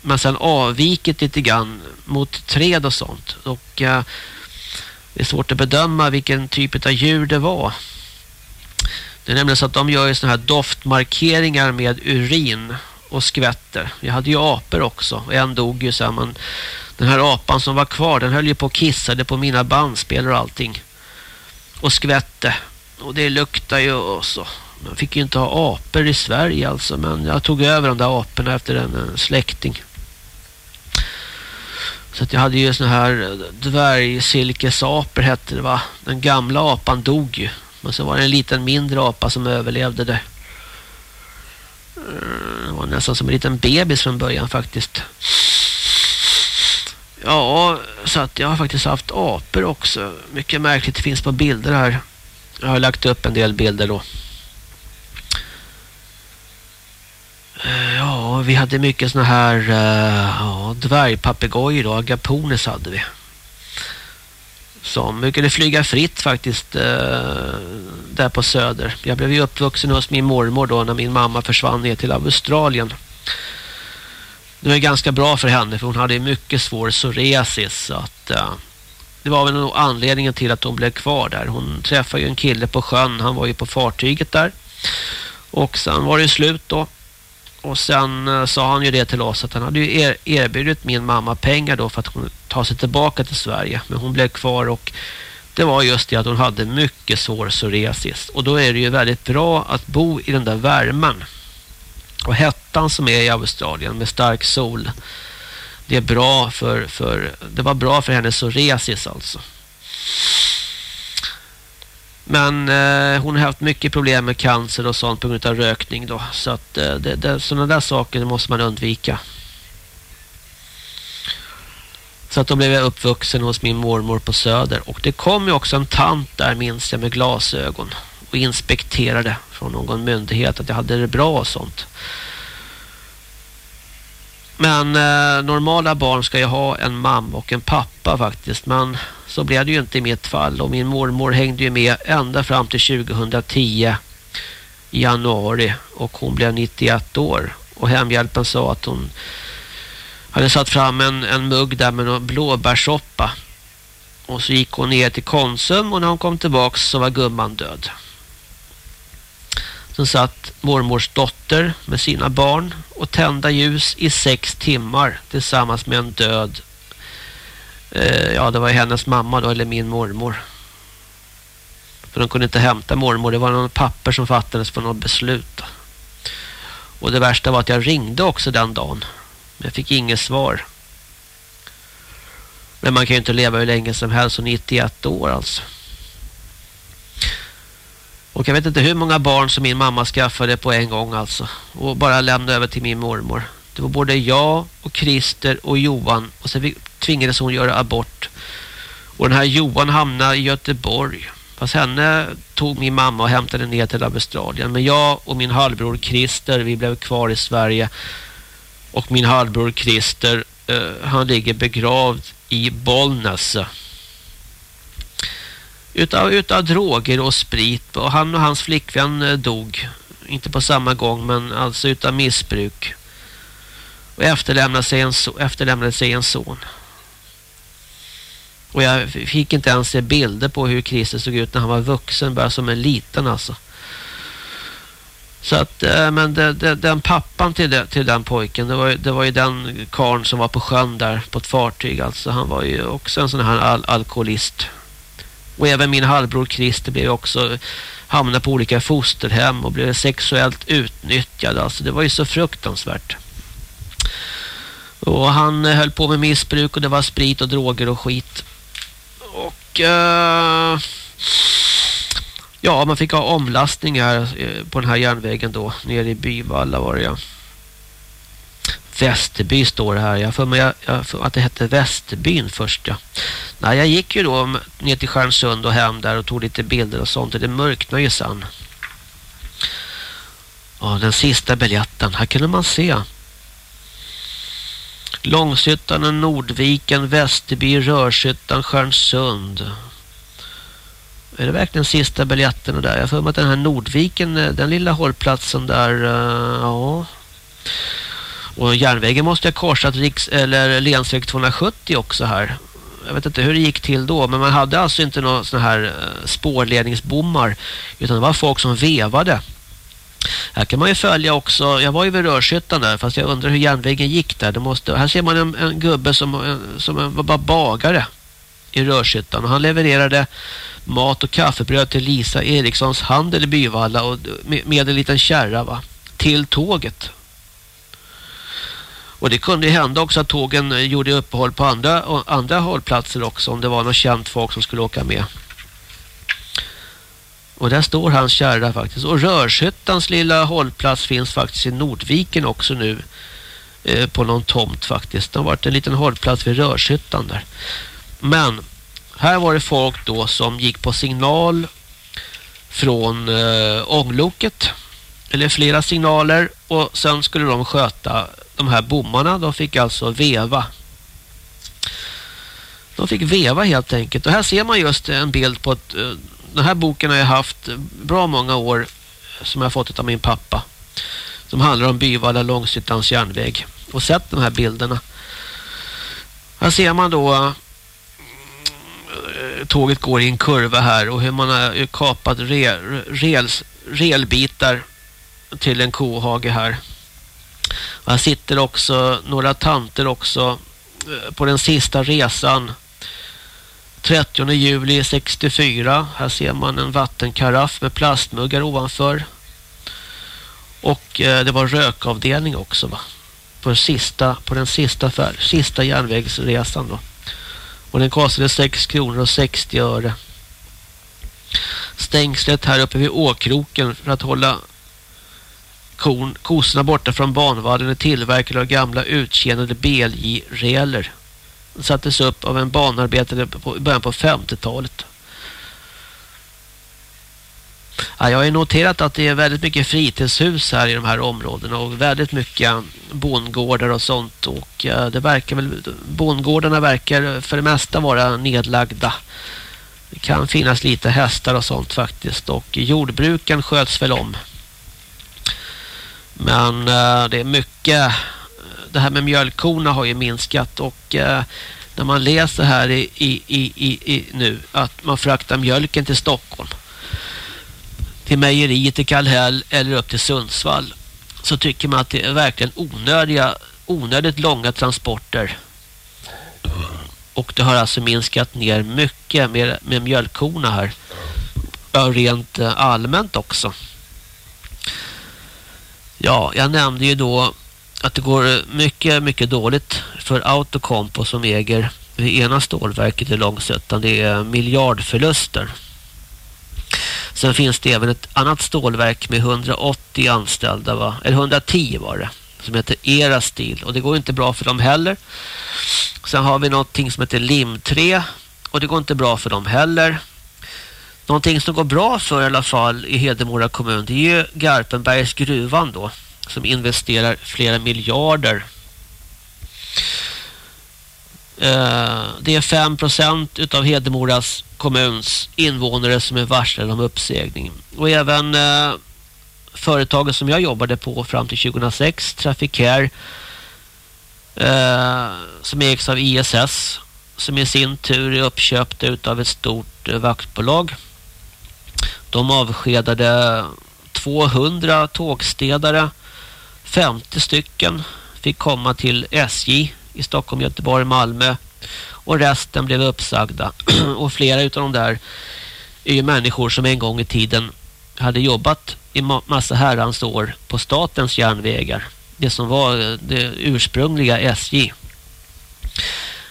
men sen avvikit lite grann mot träd och sånt. Och eh, det är svårt att bedöma vilken typ av djur det var. Det är nämligen så att de gör ju såna här doftmarkeringar med urin och skvätter. Vi hade ju apor också och en dog ju sen men den här apan som var kvar den höll ju på och kissade på mina bandspelare och allting. Och skvätte. Och det luktar ju och så. Man fick ju inte ha apor i Sverige alltså men jag tog över de där aporna efter en släkting. Så att jag hade ju såna här eh, dvärgsilkesaper hette det va. Den gamla apan dog ju. Men så var det en liten mindre apa som överlevde det. Eh, det var nästan som en liten bebis från början faktiskt. Ja, så att jag har faktiskt haft apor också. Mycket märkligt, det finns på bilder här. Jag har lagt upp en del bilder då. Eh, Ja, vi hade mycket såna här uh, ja, dvärgpapegojor då, agapones hade vi. Som brukade flyga fritt faktiskt uh, där på söder. Jag blev ju uppvuxen hos min mormor då när min mamma försvann ner till Australien. Det var ganska bra för henne för hon hade mycket svår psoriasis så att uh, det var väl nog anledningen till att hon blev kvar där. Hon träffade ju en kille på sjön, han var ju på fartyget där. Och sen var det slut då. Och sen eh, sa han ju det till oss att han hade ju erbjudit min mamma pengar då för att hon ta sig tillbaka till Sverige. Men hon blev kvar och det var just det att hon hade mycket svår psoriasis. Och då är det ju väldigt bra att bo i den där värmen. Och hettan som är i Australien med stark sol. det är bra för, för det var bra för hennes psoriasis alltså. Men eh, hon har haft mycket problem med cancer och sånt på grund av rökning då. Så att eh, det, det, sådana där saker måste man undvika. Så att då blev jag uppvuxen hos min mormor på Söder. Och det kom ju också en tant där minns jag med glasögon. Och inspekterade från någon myndighet att jag hade det bra och sånt. Men eh, normala barn ska ju ha en mamma och en pappa faktiskt. Men så blev det ju inte i mitt fall. Och min mormor hängde ju med ända fram till 2010 i januari. Och hon blev 91 år. Och hemhjälpen sa att hon hade satt fram en, en mugg där med någon blåbärssoppa. Och så gick hon ner till Konsum och när hon kom tillbaka så var gumman död. Sen satt mormors dotter med sina barn och tända ljus i sex timmar tillsammans med en död eh, ja det var hennes mamma då eller min mormor. För de kunde inte hämta mormor. Det var någon papper som fattades på något beslut. Och det värsta var att jag ringde också den dagen. Men jag fick inget svar. Men man kan ju inte leva hur länge som helst och 91 år alltså. Och jag vet inte hur många barn som min mamma skaffade på en gång alltså. Och bara lämnade över till min mormor. Det var både jag och Christer och Johan. Och sen tvingades hon göra abort. Och den här Johan hamnade i Göteborg. Fast henne tog min mamma och hämtade ner till Australien. Men jag och min halvbror Christer, vi blev kvar i Sverige. Och min halvbror Christer, uh, han ligger begravd i Bollnäs utav, utav droger och sprit och han och hans flickvän eh, dog inte på samma gång men alltså utav missbruk och efterlämnade sig en, efterlämnade sig en son och jag fick inte ens se bilder på hur Kristus såg ut när han var vuxen bara som en liten alltså så att, eh, men det, det, den pappan till, det, till den pojken, det var, det var ju den karn som var på sjön där på ett fartyg. Alltså han var ju också en sån här al alkoholist. Och även min halvbror Christer blev också hamnade på olika fosterhem och blev sexuellt utnyttjad. Alltså det var ju så fruktansvärt. Och han eh, höll på med missbruk och det var sprit och droger och skit. Och uh, ja, man fick ha omlastning eh, på den här järnvägen då nere i Byvalla var det ja. Västerby står det här. Jag för mig jag, jag för att det hette Västerbyn först. Ja. Nej, jag gick ju då ner till Stjärnsund och hem där och tog lite bilder och sånt. Det mörknade ju sen. Ja, den sista biljetten. Här kunde man se. Långshyttan, Nordviken, Västerby, Rörshyttan, Stjärnsund. Är det verkligen sista biljetterna där? Jag får att den här Nordviken, eh, den lilla hållplatsen där, uh, ja... Och järnvägen måste ha korsat riks eller länsväg 270 också här. Jag vet inte hur det gick till då, men man hade alltså inte några sådana här eh, spårledningsbommar utan det var folk som vevade. Här kan man ju följa också, jag var ju vid Rörshyttan där fast jag undrar hur järnvägen gick där. Det måste, här ser man en, en gubbe som, en, som en, var bagare i Rörshyttan och han levererade mat och kaffebröd till Lisa Erikssons handel i Byvalla och med, med en liten kärra va, till tåget. Och det kunde ju hända också att tågen eh, gjorde uppehåll på andra, andra hållplatser också om det var något känt folk som skulle åka med. Och där står hans kärra faktiskt. Och Rörshyttans lilla hållplats finns faktiskt i Nordviken också nu. Eh, på någon tomt faktiskt. Det har varit en liten hållplats vid Rörshyttan där. Men här var det folk då som gick på signal från eh, ångloket. Eller flera signaler. Och sen skulle de sköta de här bommarna, de fick alltså veva. De fick veva helt enkelt. Och här ser man just en bild på ett... Eh, den här boken har jag haft bra många år som jag har fått av min pappa. Som handlar om Byvalla Långsittans järnväg. Och sett de här bilderna. Här ser man då eh, tåget går i en kurva här och hur man har kapat re, rels, relbitar till en kohage här. Här sitter också några tanter också eh, på den sista resan 30 juli 64. Här ser man en vattenkaraff med plastmuggar ovanför. Och eh, det var rökavdelning också va. på, sista, på den sista, fär, sista järnvägsresan då. Och den kostade 6 kronor och 60 öre. Stängslet här uppe vid åkroken för att hålla kon, Kossorna borta från banvallen är tillverkade av gamla uttjänade BLJ-reler. Sattes upp av en banarbetare i början på 50-talet. Ja, jag har noterat att det är väldigt mycket fritidshus här i de här områdena och väldigt mycket bondgårdar och sånt och eh, det verkar väl bondgårdarna verkar för det mesta vara nedlagda. Det kan finnas lite hästar och sånt faktiskt och jordbruken sköts väl om. Men eh, det är mycket det här med mjölkkorna har ju minskat och eh, när man läser här i, i, i, i, nu att man fraktar mjölken till Stockholm till mejeriet i Kallhäll eller upp till Sundsvall så tycker man att det är verkligen onödiga, onödigt långa transporter. Och det har alltså minskat ner mycket med, med mjölkkorna här. Rent eh, allmänt också. Ja, jag nämnde ju då att det går mycket, mycket dåligt för Autocompo som äger det ena stålverket i Långsötan. Det är miljardförluster. Sen finns det även ett annat stålverk med 180 anställda va? Eller 110 var det. Som heter Era Stil. Och det går inte bra för dem heller. Sen har vi någonting som heter Lim3. Och det går inte bra för dem heller. Någonting som går bra för i alla fall i Hedemora kommun. Det är ju Garpenbergs gruvan då. Som investerar flera miljarder eh, det är 5% av Hedemoras kommuns invånare som är varslade om uppsägning. Och även eh, företaget som jag jobbade på fram till 2006, Trafficare, eh, som ägs av ISS, som i sin tur är uppköpt utav ett stort vaktbolag. De avskedade 200 tågstädare, 50 stycken fick komma till SJ i Stockholm, Göteborg, Malmö. Och resten blev uppsagda. och flera utav de där är ju människor som en gång i tiden hade jobbat i massa herrans år på statens järnvägar. Det som var eh, det ursprungliga SJ.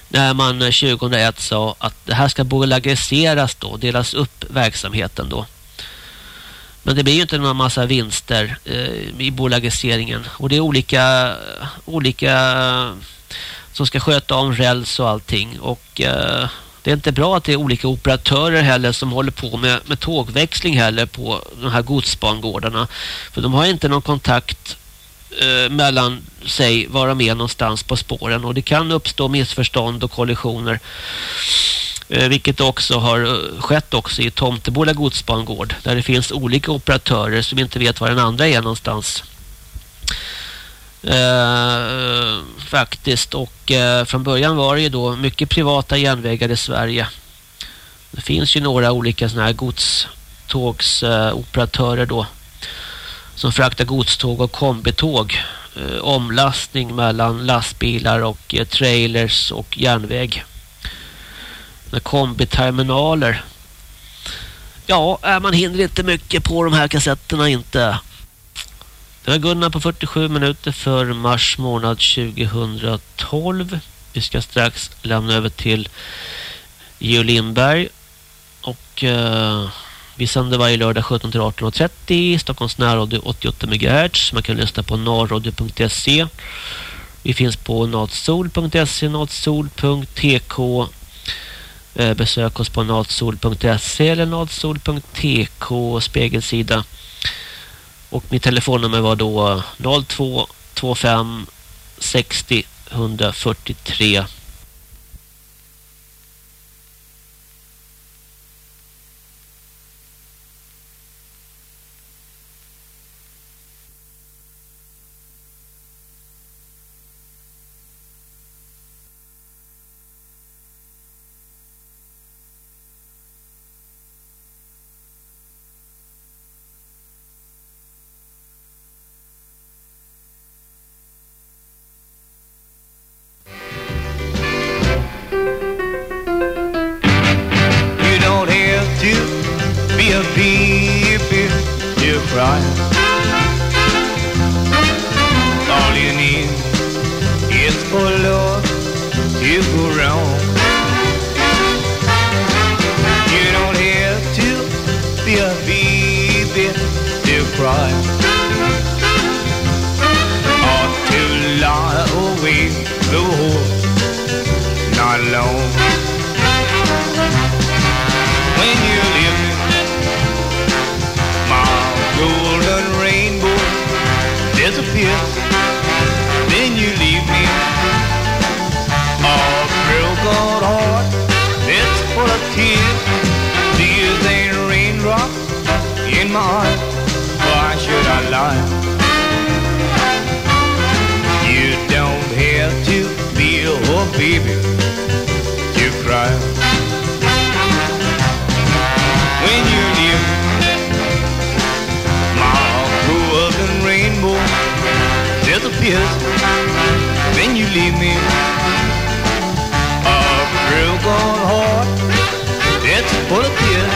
När man eh, 2001 sa att det här ska bolagiseras då, delas upp verksamheten då. Men det blir ju inte någon massa vinster eh, i bolagiseringen. Och det är olika, olika eh, som ska sköta om räls och allting. Och eh, det är inte bra att det är olika operatörer heller som håller på med, med tågväxling heller på de här godsbangårdarna. För de har inte någon kontakt eh, mellan sig var de är någonstans på spåren. Och det kan uppstå missförstånd och kollisioner. Eh, vilket också har eh, skett också i Tomtebola godsbangård. Där det finns olika operatörer som inte vet var den andra är någonstans. Eh, faktiskt och eh, från början var det ju då mycket privata järnvägar i Sverige. Det finns ju några olika såna här godstågsoperatörer eh, då som fraktar godståg och kombitåg. Eh, omlastning mellan lastbilar och eh, trailers och järnväg. Med kombiterminaler. Ja, man hinner inte mycket på de här kassetterna inte. Det var Gunnar på 47 minuter för mars månad 2012. Vi ska strax lämna över till Geo Lindberg. Och eh, vi sänder varje lördag 17 till 18.30 Stockholms närradio 88 MHz. Man kan lyssna på narradio.se. Vi finns på natsol.se, natsol.tk. Eh, besök oss på natsol.se eller natsol.tk spegelsida. Och mitt telefonnummer var då 0225 60 143 alone. When you live my golden rainbow disappears, then you leave me a broken heart it's full of tears. Tears ain't raindrops in my heart. Why should I lie? You don't have to be a baby. disappears when you leave me. A real gone hard, that's full of tears.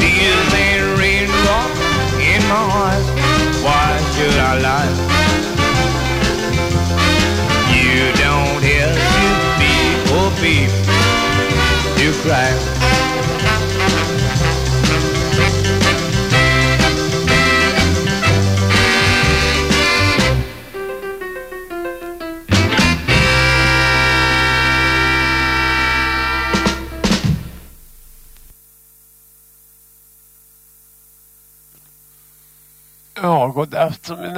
Tears and raindrops in my eyes. Why should I lie? You don't have to be or be to cry.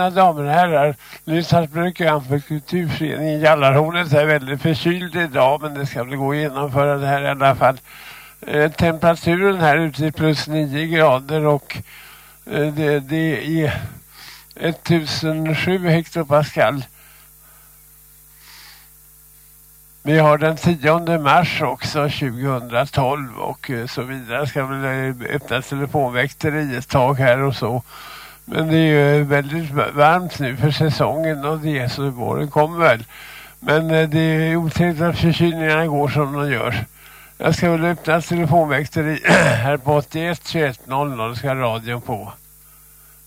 Mina damer och herrar. Lyssnat på program för kulturföreningen Jallarhornet. Jag är väldigt förkyld idag men det ska väl gå att genomföra det här i alla fall. Eh, temperaturen här ute är plus 9 grader och eh, det, det är 1007 hektopascal. Vi har den 10 mars också 2012 och eh, så vidare. Ska väl eh, öppna telefonväxter ett tag här och så. Men det är ju väldigt varmt nu för säsongen och det är så våren kommer väl. Men eh, det är otrevligt att förkylningarna går som de gör. Jag ska väl öppna telefonväxter här på 81 21 00 ska radion på.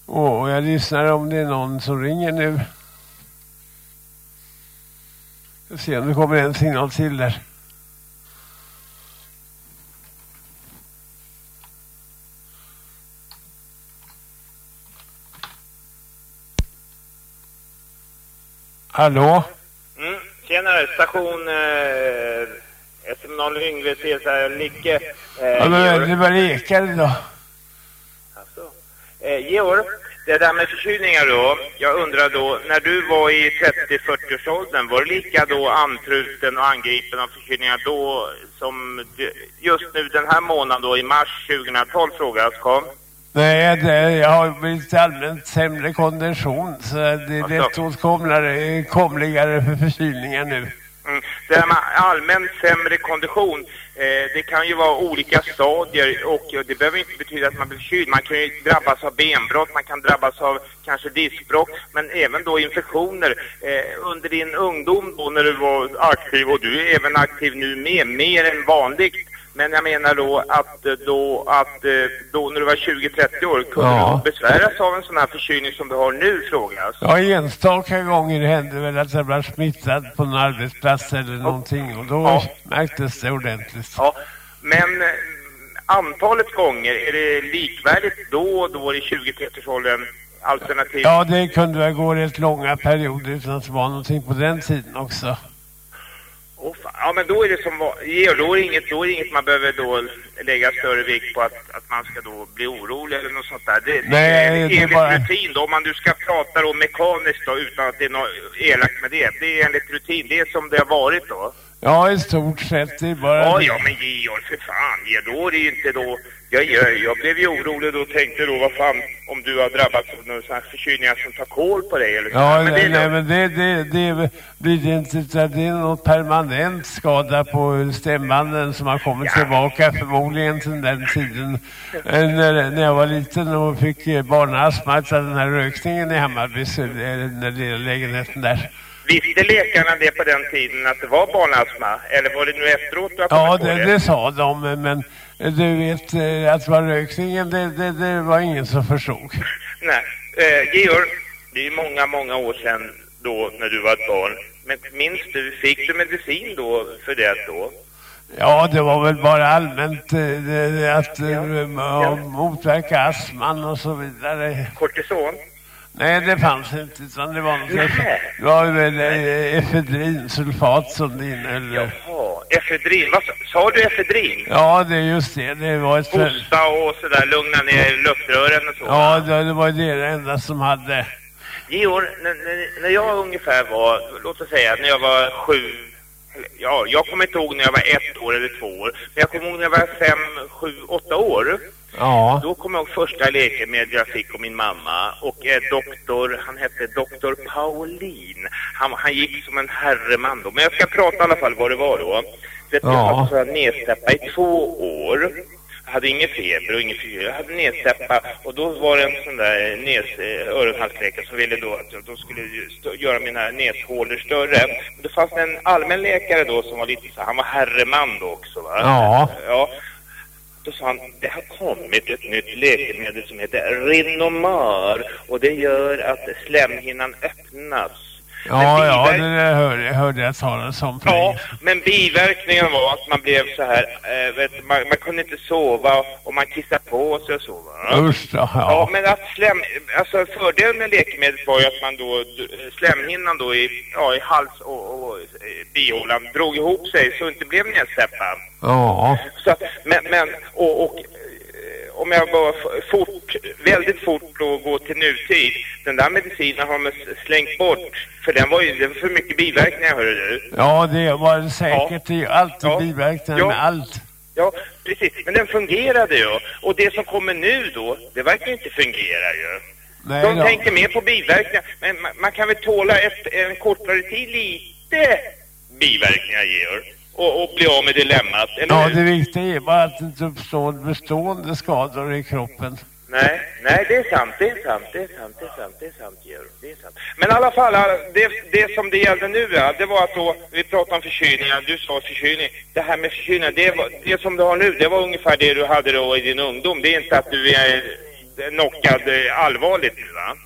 Och jag lyssnar om det är någon som ringer nu. Jag ser om det kommer en signal till där. Hallå? Mm, tjenare, station eh, SM0 Yngve, Cesar Licke. Eh, ja, men det var ekade då. Alltså. Eh, Georg, det där med förkylningar då. Jag undrar då, när du var i 30-40-årsåldern, var du lika då antruten och angripen av förkylningar då som just nu den här månaden då i mars 2012 frågas kom? Nej, det, jag har blivit allmänt sämre kondition så det är lätt åtkomligare för förkylningar nu. Mm. Det här med allmänt sämre kondition, eh, det kan ju vara olika stadier och det behöver inte betyda att man blir förkyld. Man kan ju drabbas av benbrott, man kan drabbas av kanske diskbrott, men även då infektioner. Eh, under din ungdom då när du var aktiv, och du är även aktiv nu med, mer än vanligt, men jag menar då att, eh, då, att eh, då när du var 20-30 år kunde ja. du besväras av en sån här förkylning som du har nu frågas? Ja, enstaka gånger hände väl att jag blev smittad på en arbetsplats eller någonting och då ja. märktes det ordentligt. Ja, men eh, antalet gånger, är det likvärdigt då och då i 20-30-årsåldern? Alternativ? Ja, det kunde väl gå rätt långa perioder utan att det var någonting på den tiden också. Ja, men då är det som Georg, då är det inget, då är inget man behöver då lägga större vikt på att, att man ska då bli orolig eller något sånt där. Det, Nej, det är bara... rutin då, om man du ska prata då mekaniskt då utan att det är något elakt med det. Det är enligt rutin, det är som det har varit då. Ja, i stort sett. Det är bara... Ja, ja, men Georg, för fan. Ja, då är det ju inte då... Jag, jag, jag blev ju orolig då och tänkte då, vad fan, om du har drabbats av någon sån här förkylningar som tar koll på dig eller så. Ja, men nej, nej, men det, det, det blir det inte, det är något permanent skada på stämbanden som har kommit ja. tillbaka förmodligen till den tiden. Eh, när, när jag var liten och fick eh, barnastma av den här rökningen i Hammarby, när det är lägenheten där. Visste läkarna det på den tiden att det var barnastma? Eller var det nu efteråt du har Ja, det, det? det sa de, men du vet eh, att var rökningen, det, det, det var ingen som förstod. Nej, eh, Georg, det är många, många år sedan då när du var ett barn. Men minns du, fick du medicin då för det då? Ja, det var väl bara allmänt eh, att ja. Ja. motverka astman och så vidare. Kortison? Nej, det fanns inte, utan det var något det var väl eh, efedrin, sulfat som det innehöll. Jaha, efedrin. Vad sa du efedrin? Ja, det är just det. Det var ett... Hosta och sådär, lugna ner luftrören och så. Ja, det, det var det enda som hade. Georg, när, när jag ungefär var, låt oss säga, när jag var sju, ja, jag kommer inte ihåg när jag var ett år eller två år, men jag kommer ihåg när jag var fem, sju, åtta år. Ja. Då kom jag ihåg första läkemedel jag fick av min mamma och eh, doktor, han hette doktor Paulin. Han, han gick som en herreman då, men jag ska prata i alla fall vad det var då. Vet, ja. Jag hade nedstäppa i två år. Jag hade ingen feber och ingen feber. Jag hade nedstäppa och då var det en sån där nes, eh, öronhalsläkare som ville då att de skulle göra mina näshålor större. Det fanns en allmän läkare då som var lite så, han var herreman då också va? Ja. Ja. Då sa han, det har kommit ett nytt läkemedel som heter Rinomar och det gör att slemhinnan öppnas. Ja, ja, det hörde, jag hörde jag talas om. Ja, men biverkningen var att man blev så här, äh, vet, man, man, kunde inte sova och man kissade på sig och så. Va? Usch ja. ja. men att slem, alltså fördelen med läkemedlet var ju att man då, slemhinnan då i, ja, i hals och, och bihålan drog ihop sig så det inte blev nedsäppa. Ja. Så, men, men och, och om jag bara fort, väldigt fort och gå till nutid, den där medicinen har man slängt bort. För den var ju det var för mycket biverkningar, hörru du. Ja, det var det säkert. Ja. Det är alltid ja. biverkningar ja. med allt. Ja, precis. Men den fungerade ju. Och det som kommer nu då, det verkar inte fungera ju. Nej, De då. tänker mer på biverkningar. Men man, man kan väl tåla ett, en kortare tid lite biverkningar, Georg och, och bli av med dilemmat. Eller ja, det viktiga är bara att det inte uppstår bestående skador i kroppen. Nej, nej, det är sant, det är sant, det är sant, det är sant, det är sant, Georg, det är sant. Men i alla fall, det, det som det gällde nu, ja, det var att då, vi pratade om förkylningar, du sa förkylning. Det här med förkylningar, det, var, det som du har nu, det var ungefär det du hade då i din ungdom. Det är inte att du är knockad allvarligt nu, va?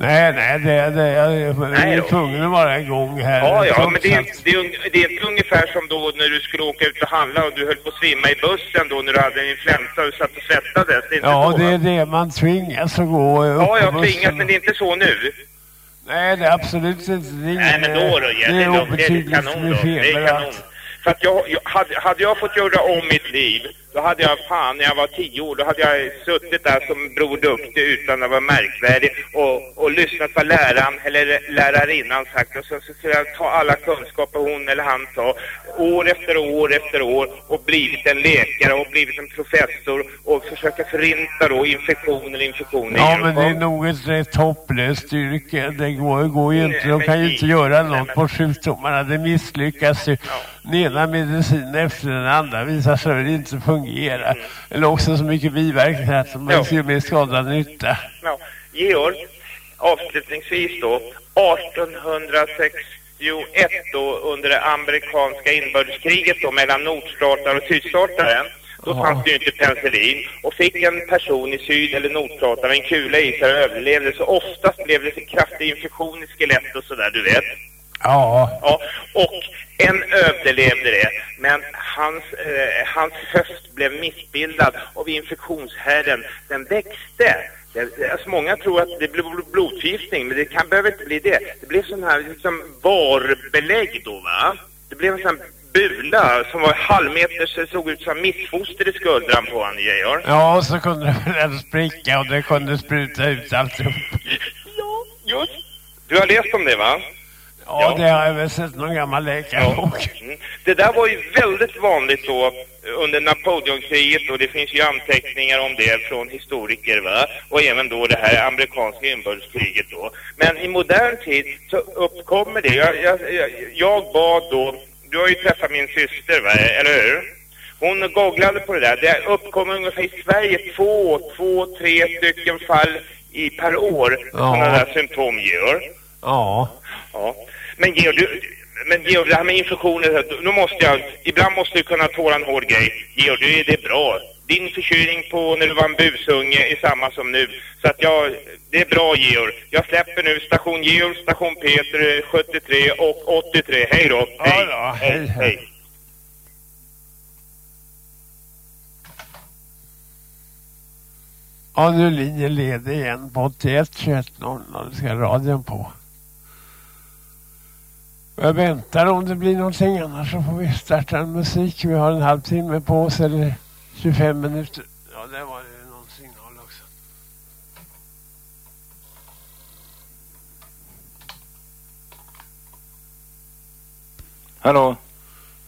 Nej, nej, det, det, jag, jag är tvungen att vara igång här. Ja, ja, men det är, det, det är inte ungefär som då när du skulle åka ut och handla och du höll på att svimma i bussen då när du hade en influensa och satt och svettades. Det ja, så, det är det. Man tvingas att gå upp Ja, jag tvingas, men det är inte så nu. Nej, det är absolut inte. Det är, Nej, men då då, ja, det är obetydligt kanon då. Det är kanon. För att jag, jag, hade, hade jag fått göra om mitt liv, då hade jag, fan, när jag var tio år, då hade jag suttit där som Bror Duktig utan att vara märkvärdig och, och lyssnat på läraren eller lärarinnan sagt och så, så skulle jag ta alla kunskaper hon eller han sa år efter år efter år och blivit en läkare och blivit en professor och försöka förinta då infektioner, infektioner. Ja, men det är nog ett rätt hopplöst yrke. Det går, går ju inte, de kan ju inte göra något på sjukdomarna. Det misslyckas ju. Den ena medicinen efter den andra visar sig inte fungera. Mm. Eller också så mycket biverkningar att man ser mer skada än nytta. Ja. Georg, avslutningsvis då, 1861 då under det amerikanska inbördeskriget då mellan nordstatare och sydstatare då ja. fanns det ju inte penicillin. Och fick en person i syd- eller nordstatare en kula i sig och överlevde så oftast blev det kraftig infektion i skelett och sådär, du vet. Ja. ja. Och en överlevde det, men hans, eh, hans höft blev missbildad av infektionshärden. Den växte. Det, alltså många tror att det blev blodförgiftning, men det kan behöver inte bli det. Det blev sån här liksom varbelägg då, va? Det blev en sån bula som var halvmeter så det såg ut som missfoster i skuldran på honom, Georg. Ja, och så kunde den spricka och det kunde spruta ut alltihop. ja, just. Du har läst om det, va? Ja, det har jag väl sett någon gammal läkarbok. Ja. Mm. Det där var ju väldigt vanligt då under Napoleonkriget och det finns ju anteckningar om det från historiker va? Och även då det här amerikanska inbördeskriget då. Men i modern tid så uppkommer det. Jag, jag, jag bad då, du har ju träffat min syster va, eller hur? Hon googlade på det där. Det uppkommer ungefär i Sverige två, två, tre stycken fall i per år ja. sådana där symptom gör. Ja. Ja. Men Georg, du, men Georg, det här med infektioner, då måste jag, ibland måste du kunna tåla en hård grej. Georg, du, det är bra. Din förkylning på när du var en busunge är samma som nu. Så att jag, det är bra Georg. Jag släpper nu station Georg, station Peter 73 och 83. Hej då. Hej. Ja, hej. hej. Ja, nu linjen leder igen på 81 21 00. ska radion på. Jag väntar om det blir någonting annars så får vi starta en musik. Vi har en halvtimme på oss eller 25 minuter. Ja, det var det någon signal också. Hallå?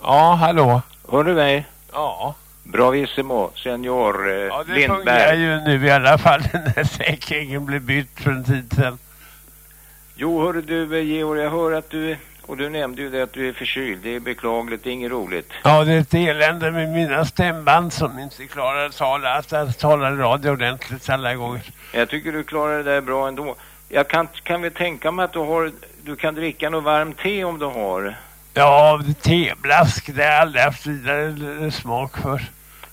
Ja, hallå. Hör du mig? Ja. Bravissimo, senior eh, Ja, det Lindberg. fungerar ju nu i alla fall när säkringen blev bytt för en tid sedan. Jo, hör du eh, Georg, jag hör att du och du nämnde ju det att du är förkyld. Det är beklagligt, det är inget roligt. Ja, det är ett elände med mina stämband som inte klarar att tala, att tala radio ordentligt alla gånger. Jag tycker du klarar det där bra ändå. Jag kan, kan väl tänka mig att du har, du kan dricka något varmt te om du har. Ja, teblask, det har jag aldrig haft vidare smak för.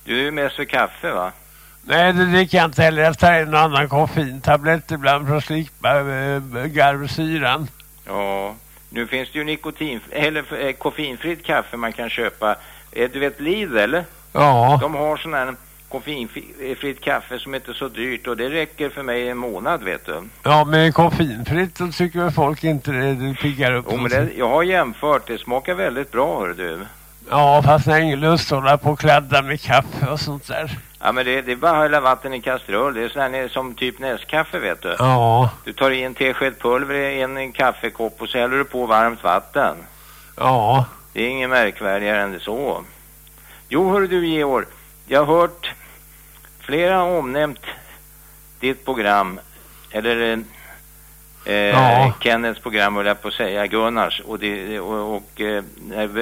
Du är ju mest för kaffe va? Nej, det dricker jag inte heller. Jag tar en annan koffeintablett ibland för att slippa äh, garvsyran. Ja, Nu finns det ju nikotin, eller eh, koffeinfritt kaffe man kan köpa. Eh, du vet Lidl? Ja. De har sån här koffeinfritt kaffe som inte är så dyrt och det räcker för mig en månad vet du. Ja, men koffeinfritt så tycker väl folk inte det, det piggar upp. Jo, men det, jag har jämfört, det smakar väldigt bra hör du. Ja, fast jag har ingen lust att hålla på och kladda med kaffe och sånt där. Ja, men det, det är bara att hälla vatten i kastrull. Det är sån här som typ näskaffe vet du. Ja. Du tar i en tesked pulver i en, en kaffekopp och så häller du på varmt vatten. Ja. Det är inget märkvärdigare än det så. Jo, hör du Georg, jag har hört flera omnämnt ditt program, eller eh, Ja. Kennets program höll jag på att säga, Gunnars, och, det, och, och eh,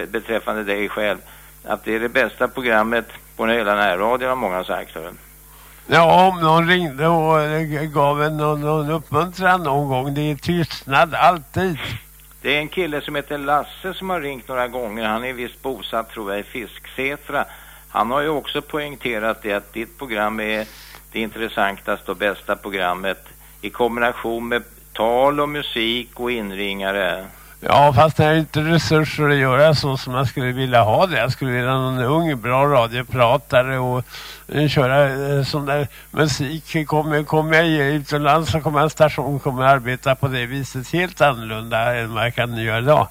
beträffande dig själv, att det är det bästa programmet på hela närradion har många sagt. Ja, om någon ringde och eh, gav en någon, någon uppmuntran någon gång. Det är tystnad alltid. Det är en kille som heter Lasse som har ringt några gånger. Han är visst bosatt tror jag i Fisksätra. Han har ju också poängterat det att ditt program är det intressantaste och bästa programmet i kombination med tal och musik och inringare. Ja, fast jag har inte resurser att göra så som jag skulle vilja ha det. Jag skulle vilja ha någon ung, bra radiopratare och eh, köra eh, sån där musik. Kommer, kommer jag utomlands så kommer en station kommer jag arbeta på det viset helt annorlunda än vad jag kan göra idag.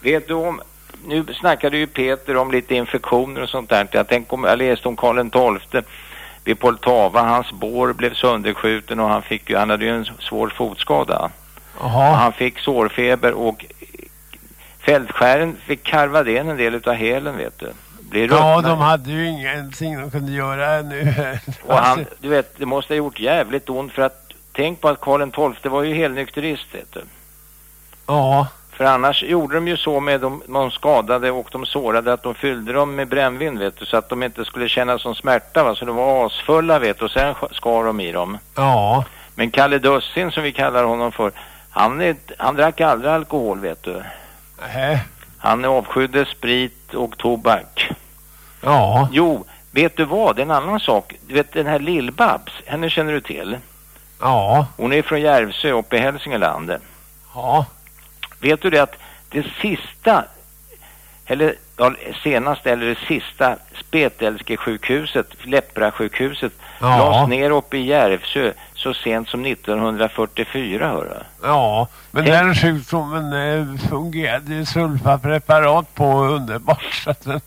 Vet du om, nu snackade ju Peter om lite infektioner och sånt där. Jag, tänkte om, jag läste om Karl XII vid Poltava. Hans bår blev sönderskjuten och han, fick ju, han hade ju en svår fotskada. Han fick sårfeber och fältskären fick karva den en del utav hälen vet du. Blir Ja, ruttna. de hade ju ingenting de kunde göra nu. Och han, du vet, det måste ha gjort jävligt ont för att tänk på att Karl XII var ju helnykterist vet du. Ja, För annars gjorde de ju så med de, de skadade och de sårade att de fyllde dem med brännvin vet du så att de inte skulle känna som smärta va så de var asfulla vet du och sen sk- skar de i dem. ja. Men Kalle Dussin som vi kallar honom för han, är, han drack aldrig alkohol vet du. Nähä. Han avskydde sprit och tobak. Ja. Jo, vet du vad? Det är en annan sak. Du vet den här Lill-Babs, henne känner du till? Ja. Hon är från Järvsö uppe i Hälsingland. Ja. Vet du det att det sista, eller ja, senast eller det sista spetälskesjukhuset, Lepra-sjukhuset, Ja. lades ner uppe i Järvsö så sent som 1944, hörru. Ja, men Tänk- den sjukdomen eh, fungerade ju sulfapreparat på underbart så att den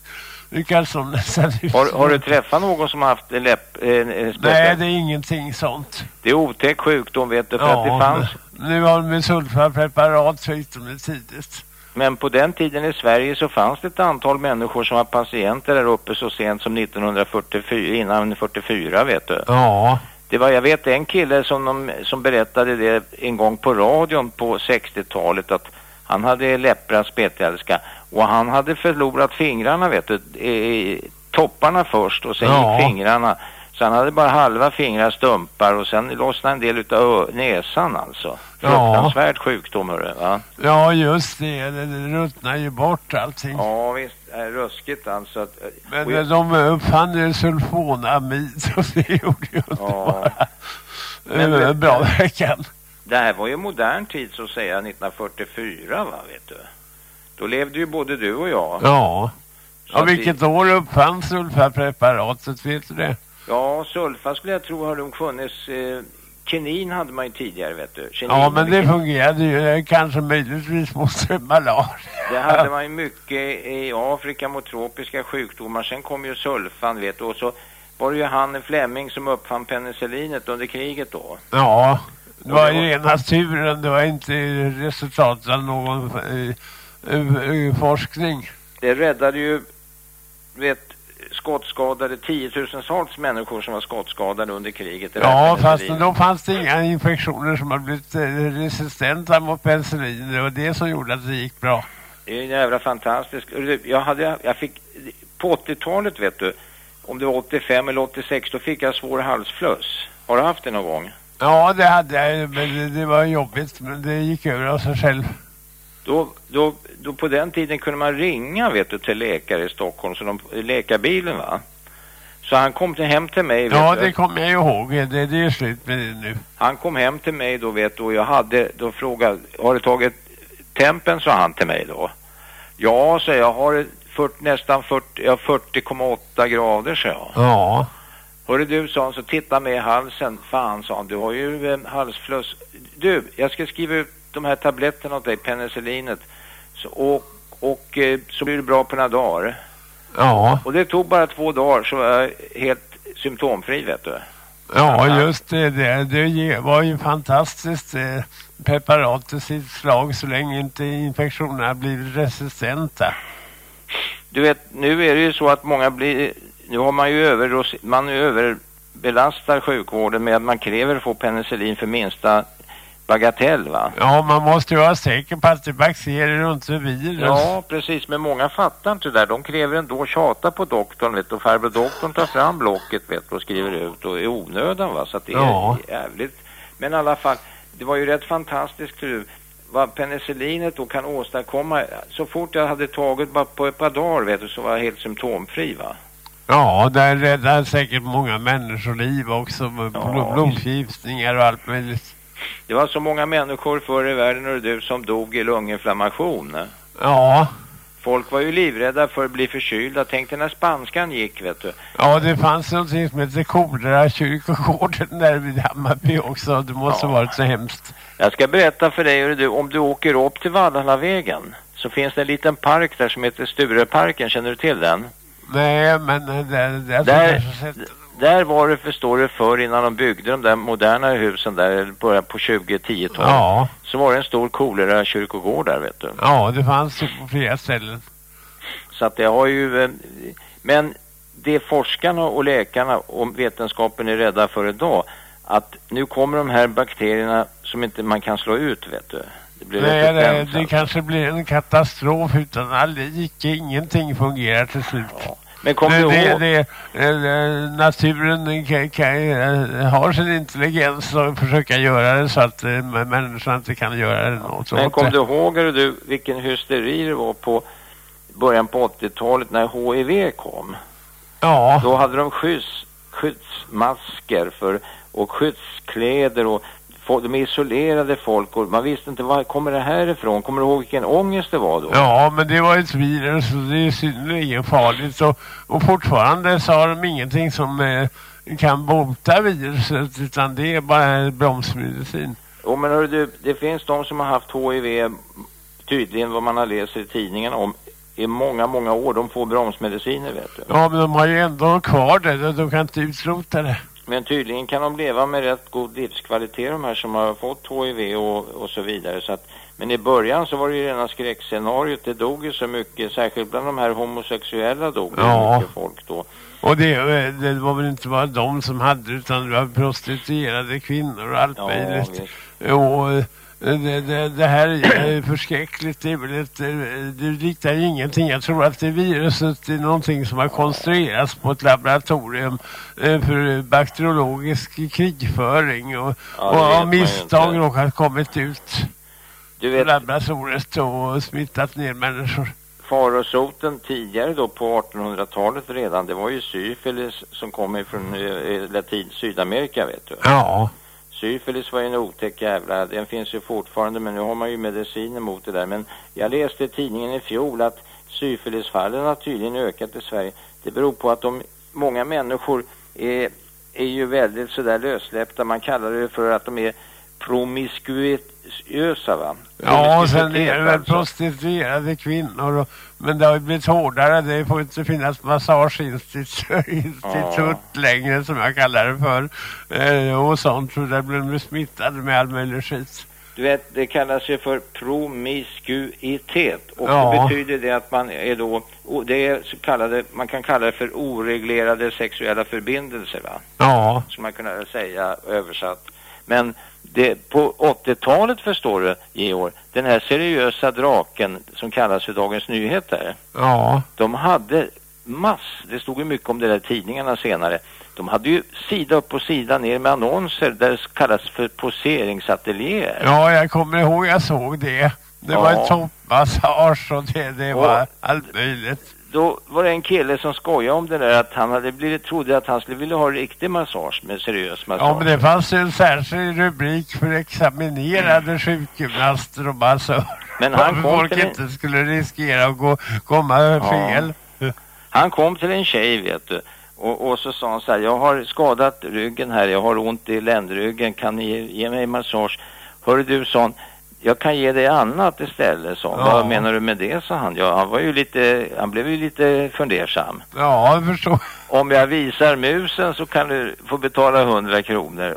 nästan Har, har du träffat någon som har haft läpp, eh, Nej, det är ingenting sånt. Det är otäck sjukdom vet du, för att det fanns nu har de med sulfapreparat de det tidigt. Men på den tiden i Sverige så fanns det ett antal människor som var patienter där uppe så sent som 1944, innan 44 vet du. Ja, Det var, jag vet en kille som, de, som berättade det en gång på radion på 60-talet att han hade läppra spetälska och han hade förlorat fingrarna vet du, i, i topparna först och sen Ja. fingrarna. Så han hade bara halva fingrar stumpar och sen lossnade en del utav näsan alltså. Ja. Fruktansvärd sjukdom hörru, va? ja just det. Det, ruttnar ju bort allting. Ja visst, är ruskigt alltså. Att, Men eh, jag- de uppfann ju sulfonamid och det gjorde ju Ja. Men- eh, bra verkan. Det här var ju modern tid så att säga, 1944 va, vet du. Då levde ju både du och jag. Ja. Så Ja, vilket vi, år uppfanns sulfapreparatet, vet du det? Ja, sulfa skulle jag tro har de funnits. Eh, kinin hade man ju tidigare vet du. Kinin Ja, men det kin- fungerade ju eh, kanske möjligtvis mot malaria. Det hade man ju mycket i Afrika mot tropiska sjukdomar. Sen kom ju sulfan vet du. Och så var det ju han Fleming som uppfann penicillinet under kriget då. Ja, det var ju rena turen. Det var inte resultatet av någon eh, forskning. Det räddade ju, vet, skottskadade tiotusentals människor som var skottskadade under kriget. Ja, fast då fanns det inga infektioner som har blivit eh, resistenta mot penicillin. Det var det som gjorde att det gick bra. Det är jävla fantastiskt. Jag hade, jag fick, på 80-talet vet du, om det var 85 eller 86, då fick jag svår halsfluss. Har du haft det någon gång? Ja, det hade jag ju, men det, det var jobbigt. Men det gick över av sig själv. Då, då, då på den tiden kunde man ringa vet du till läkare i Stockholm, så de, läkarbilen va? Så han kom till, hem till mig. Ja, du. det kommer jag ihåg. Det, det är slut med det nu. Han kom hem till mig då vet du och jag hade, då frågade, har det tagit tempen, sa han till mig då. Ja, så jag har 40, nästan 40, ja, 40,8 grader, så jag. Ja. Hörru du, sa han, så titta med halsen. Fan, sa han, du har ju eh, halsfluss. Du, jag ska skriva ut de här tabletterna åt dig, penicillinet. Så, och och eh, så blir det bra på några dagar. Ja. Och det tog bara två dagar så var jag helt symptomfri, vet du. Ja, just det. Det, det var ju fantastiskt eh, preparat i sitt slag så länge inte infektionerna blir resistenta. Du vet, nu är det ju så att många blir... Nu har man ju över, man överbelastar sjukvården med att man kräver att få penicillin för minsta bagatell va? Ja, man måste ju vara säker på att det är bakterier och inte virus. Ja, precis. Men många fattar inte det där. De kräver ändå tjata på doktorn, vet du. Och farbror doktorn tar fram blocket, vet du, och skriver ut och i onödan va. Så att det ja. är jävligt. Men i alla fall, det var ju rätt fantastiskt du vad penicillinet då kan åstadkomma. Så fort jag hade tagit bara på ett par dagar vet du, så var jag helt symptomfri va? Ja, det räddar säkert många människoliv också med ja. blodförgiftningar och allt möjligt. Det var så många människor förr i världen och du som dog i lunginflammation. Ja. Folk var ju livrädda för att bli förkylda. Tänk dig när spanskan gick, vet du. Ja, det fanns någonting som heter kolera kyrkogården där vid Hammarby också. Det måste ja. varit så hemskt. Jag ska berätta för dig, du, om du åker upp till Valhallavägen så finns det en liten park där som heter Stureparken. Känner du till den? Nej, men det, det, där, där var det, förstår du, förr innan de byggde de där moderna husen där, började på 20-10-talet. Ja. Så var det en stor kolera kyrkogård där, vet du. Ja, det fanns på flera ställen. Så att det har ju... Eh, men det forskarna och läkarna och vetenskapen är rädda för idag, att nu kommer de här bakterierna som inte man kan slå ut, vet du. Det blir Nej, det, det kanske blir en katastrof utan all icke, ingenting fungerar till slut. Ja. Men kom det, ihåg? Det, det, naturen kan, kan, eh, har sin intelligens och försöka göra det så att äh, människan inte kan göra det något. Men kom du ihåg du, vilken hysteri det var på början på 80-talet när HIV kom? Ja. Då hade de skydds, skyddsmasker för, och skyddskläder och de isolerade folk och man visste inte var kommer det här ifrån. Kommer du ihåg vilken ångest det var då? Ja, men det var ett virus och det är synnerligen farligt. Och, och fortfarande så har de ingenting som eh, kan bota viruset utan det är bara bromsmedicin. Jo, men hör du, det finns de som har haft HIV tydligen vad man har läst i tidningen om i många, många år. De får bromsmediciner, vet du. Ja, men de har ju ändå kvar det. De kan inte utrota det. Men tydligen kan de leva med rätt god livskvalitet de här som har fått HIV och, och så vidare. Så att, men i början så var det ju rena skräckscenariot. Det dog ju så mycket, särskilt bland de här homosexuella dog ja. mycket folk då. Och det, det, var väl inte bara de som hade utan det var prostituerade kvinnor och allt ja, möjligt. Och det, det, det, här är förskräckligt. Det, är det liknar ingenting. Jag tror att det viruset är någonting som har konstruerats på ett laboratorium eh, för bakteriologisk krigföring och, ja, och av misstag råkat kommit ut du vet, laboratoriet och smittat ner människor. Farosoten tidigare då på 1800-talet redan, det var ju syfilis som kom från eh, Latin Sydamerika vet du. Ja. Syfilis var ju en otäck jävla, den finns ju fortfarande men nu har man ju mediciner mot det där. Men jag läste i tidningen i fjol att syfilisfallen har tydligen ökat i Sverige. Det beror på att de, många människor är, är ju väldigt sådär lössläppta. Man kallar det för att de är promiskuösa va? Ja, sen är det väl alltså. prostituerade kvinnor. Och, men det har ju blivit hårdare. Det får inte finnas massageinstitut ja. längre som jag kallar det för. Eh, och sånt. Så där blir de smittade med all möjlig skit. Du vet, det kallas ju för promiskuitet. Och ja. det betyder det att man är då, det är så kallade, man kan kalla det för oreglerade sexuella förbindelser va? Ja. Som man kunna säga översatt. Men det, på 80-talet förstår du, Georg, den här seriösa draken som kallas för Dagens Nyheter. Ja. De hade mass, det stod ju mycket om det där tidningarna senare. De hade ju sida upp och sida ner med annonser där det kallas för poseringsateljéer. Ja, jag kommer ihåg, jag såg det. Det ja. var en toppmassage och det, det var allt möjligt då var det en kille som skojade om det där att han hade blivit, trodde att han skulle vilja ha riktig massage med seriös massage. Ja, men det fanns ju en särskild rubrik för examinerade mm. sjukgymnaster och massörer. Men han kom folk till inte skulle riskera att gå, komma ja. fel. Han kom till en tjej, vet du. Och, och, så sa han så här, jag har skadat ryggen här, jag har ont i ländryggen, kan ni ge, mig massage? Hör du, sån jag kan ge dig annat istället, så. Ja. Vad menar du med det, sa han. Ja, han var ju lite, han blev ju lite fundersam. Ja, jag förstår. Om jag visar musen så kan du få betala 100 kronor.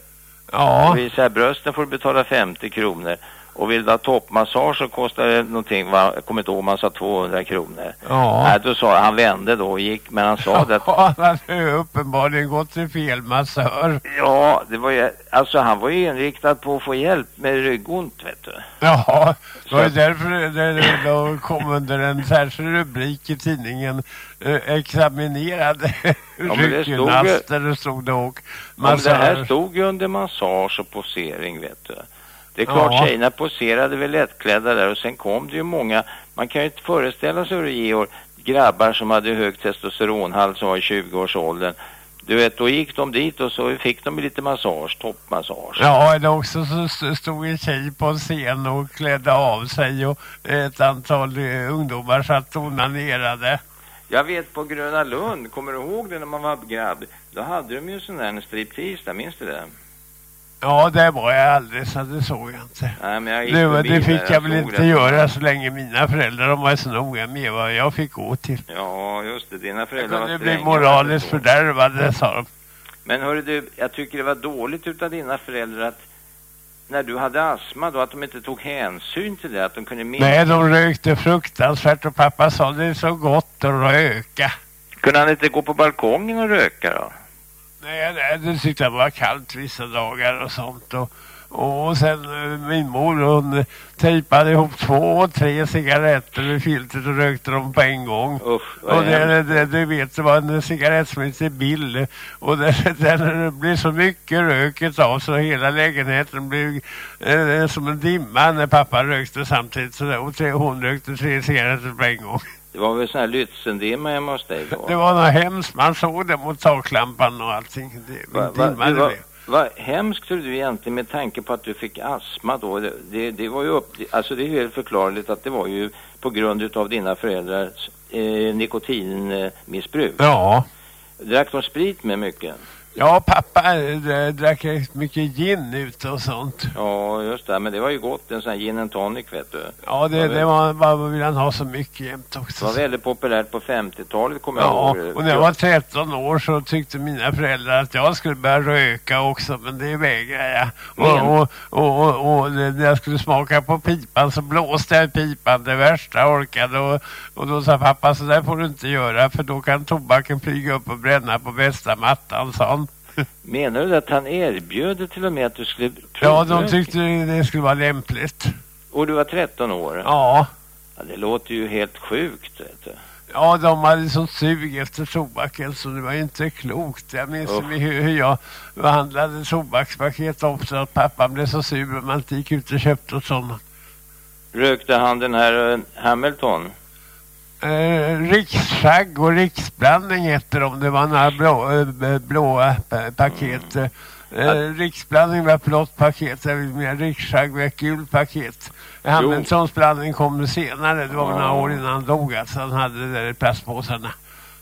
Ja. Om visar brösten får du betala 50 kronor. Och vill du ha toppmassage så kostar det någonting, jag kommer inte ihåg om han sa 200 kronor. Ja. Nej, då sa han vände då och gick, men han sa det att... Ja, han hade uppenbarligen gått till fel massör. Ja, det var ju, alltså han var ju inriktad på att få hjälp med ryggont, vet du. Ja, det var ju därför det då kom under en särskild rubrik i tidningen eh, examinerade ja, sjukgymnaster, det stod det och massör. Ja, men det här stod ju under massage och posering, vet du. Det är klart, ja. tjejerna poserade väl lättklädda där och sen kom det ju många, man kan ju inte föreställa sig Georg, grabbar som hade hög testosteronhalt som var i 20-årsåldern. Du vet, då gick de dit och så fick de lite massage, toppmassage. Ja, eller också så stod en tjej på en scen och klädde av sig och ett antal eh, ungdomar satt och onanerade. Jag vet på Gröna Lund, kommer du ihåg det när man var grabb? Då hade de ju sån där striptease där, minns du det? Ja, det var jag aldrig så det såg jag inte. Nej, men jag det, det fick jag, jag väl inte göra så länge mina föräldrar de var så noga med vad jag fick gå till. Ja, just det. Dina föräldrar var. Det blev moraliskt fördärvade, sa de. Men hörru du, jag tycker det var dåligt utav dina föräldrar att när du hade astma då att de inte tog hänsyn till det, att de kunde minska. Nej, de rökte fruktansvärt och pappa sa det är så gott att röka. Kunde han inte gå på balkongen och röka då? Nej, nej, det tyckte jag var kallt vissa dagar och sånt. Och, och sen eh, min mor hon tejpade ihop två, tre cigaretter i filtret och rökte dem på en gång. Uff, och det, det, det, vet, det var en cigarett som heter Bill. Och det, det blev så mycket röket av så hela lägenheten blev eh, som en dimma när pappa rökte samtidigt. Så där, och tre, hon rökte tre cigaretter på en gång. Det var väl sån här Lützendimma hemma hos dig då? Det var något hemskt. Man såg det mot taklampan och allting. Det, va, va, det var, vad hemskt du egentligen med tanke på att du fick astma då. Det, det, det, var ju upp, alltså det är helt förklarligt att det var ju på grund av dina föräldrars eh, nikotinmissbruk. Ja. Drack de sprit med mycket? Ja, pappa äh, drack mycket gin ute och sånt. Ja, just det. Men det var ju gott, en sån här gin and tonic, vet du. Ja, det, det var, vad vill han ha så mycket jämt också. Det var väldigt populärt på 50-talet, kommer jag ja, ihåg. och när jag var 13 år så tyckte mina föräldrar att jag skulle börja röka också, men det vägrade jag. Och, och, och, och, och, när jag skulle smaka på pipan så blåste jag pipan, det värsta jag orkade. Och, och då sa pappa, så där får du inte göra, för då kan tobaken flyga upp och bränna på bästa mattan, sa han. Menar du att han erbjöd till och med att du skulle Ja, de tyckte det skulle vara lämpligt. Och du var 13 år? Ja. ja det låter ju helt sjukt, vet du. Ja, de hade sånt sug efter tobaken så det var inte klokt. Jag minns oh. hur, hur jag behandlade tobakspaket också att pappa blev så sur att man inte gick ut och köpte och sådana. Rökte han den här uh, Hamilton? Eh, rikssagg och riksblandning heter de. Det var några blå, äh, blåa paket. Mm. Eh, riksblandning var blått paket, med rikssagg var ett gult paket. Hamiltons blandning kom senare, det var några år innan han dog alltså han hade det där plastpåsarna.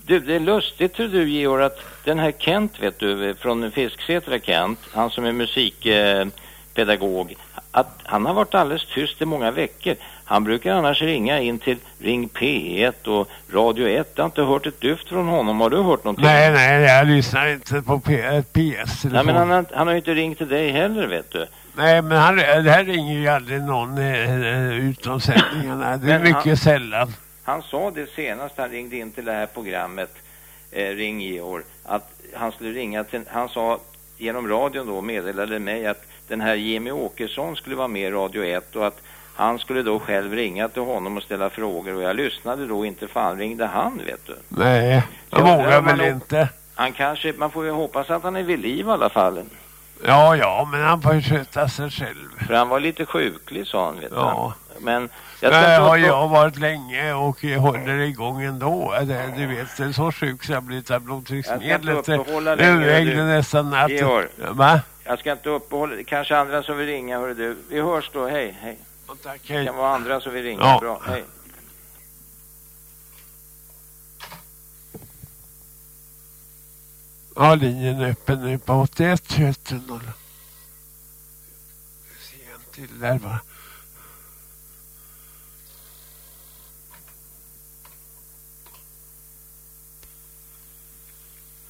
Du, det är lustigt tror du Georg att den här Kent vet du, från Fisksätra Kent, han som är musikpedagog, eh, att han har varit alldeles tyst i många veckor. Han brukar annars ringa in till Ring P1 och Radio 1. Jag har inte hört ett dyft från honom. Har du hört någonting? Nej, nej, jag lyssnar inte på P PS. Nej, men han har, han har ju inte ringt till dig heller, vet du. Nej, men han, det här ringer ju aldrig någon eh, utom sändningarna. Det är men mycket han, sällan. Han sa det senast han ringde in till det här programmet, eh, Ring Georg, att han skulle ringa till... Han sa genom radion då, meddelade mig att den här Jimmy Åkesson skulle vara med i Radio 1 och att han skulle då själv ringa till honom och ställa frågor och jag lyssnade då inte fan ringde han vet du. Nej, jag vågar väl inte. Han kanske, man får ju hoppas att han är vid liv i alla fall. Ja, ja, men han får ju sköta sig själv. För han var lite sjuklig sa han vet ja. Men jag ska Nej, har jag varit länge och håller igång ändå. Du vet, det är så sjuk så jag blir av blodtrycksmedlet. Övervägde nästan natten. Georg, Va? Jag ska inte uppehålla Kanske andra som vill ringa, hör du. Vi hörs då, hej, hej. Tack, hej. Det kan vara andra som vill ringa, ja. bra, hej. Ja, linjen är öppen nu på 81 21 0. Se en till där bara.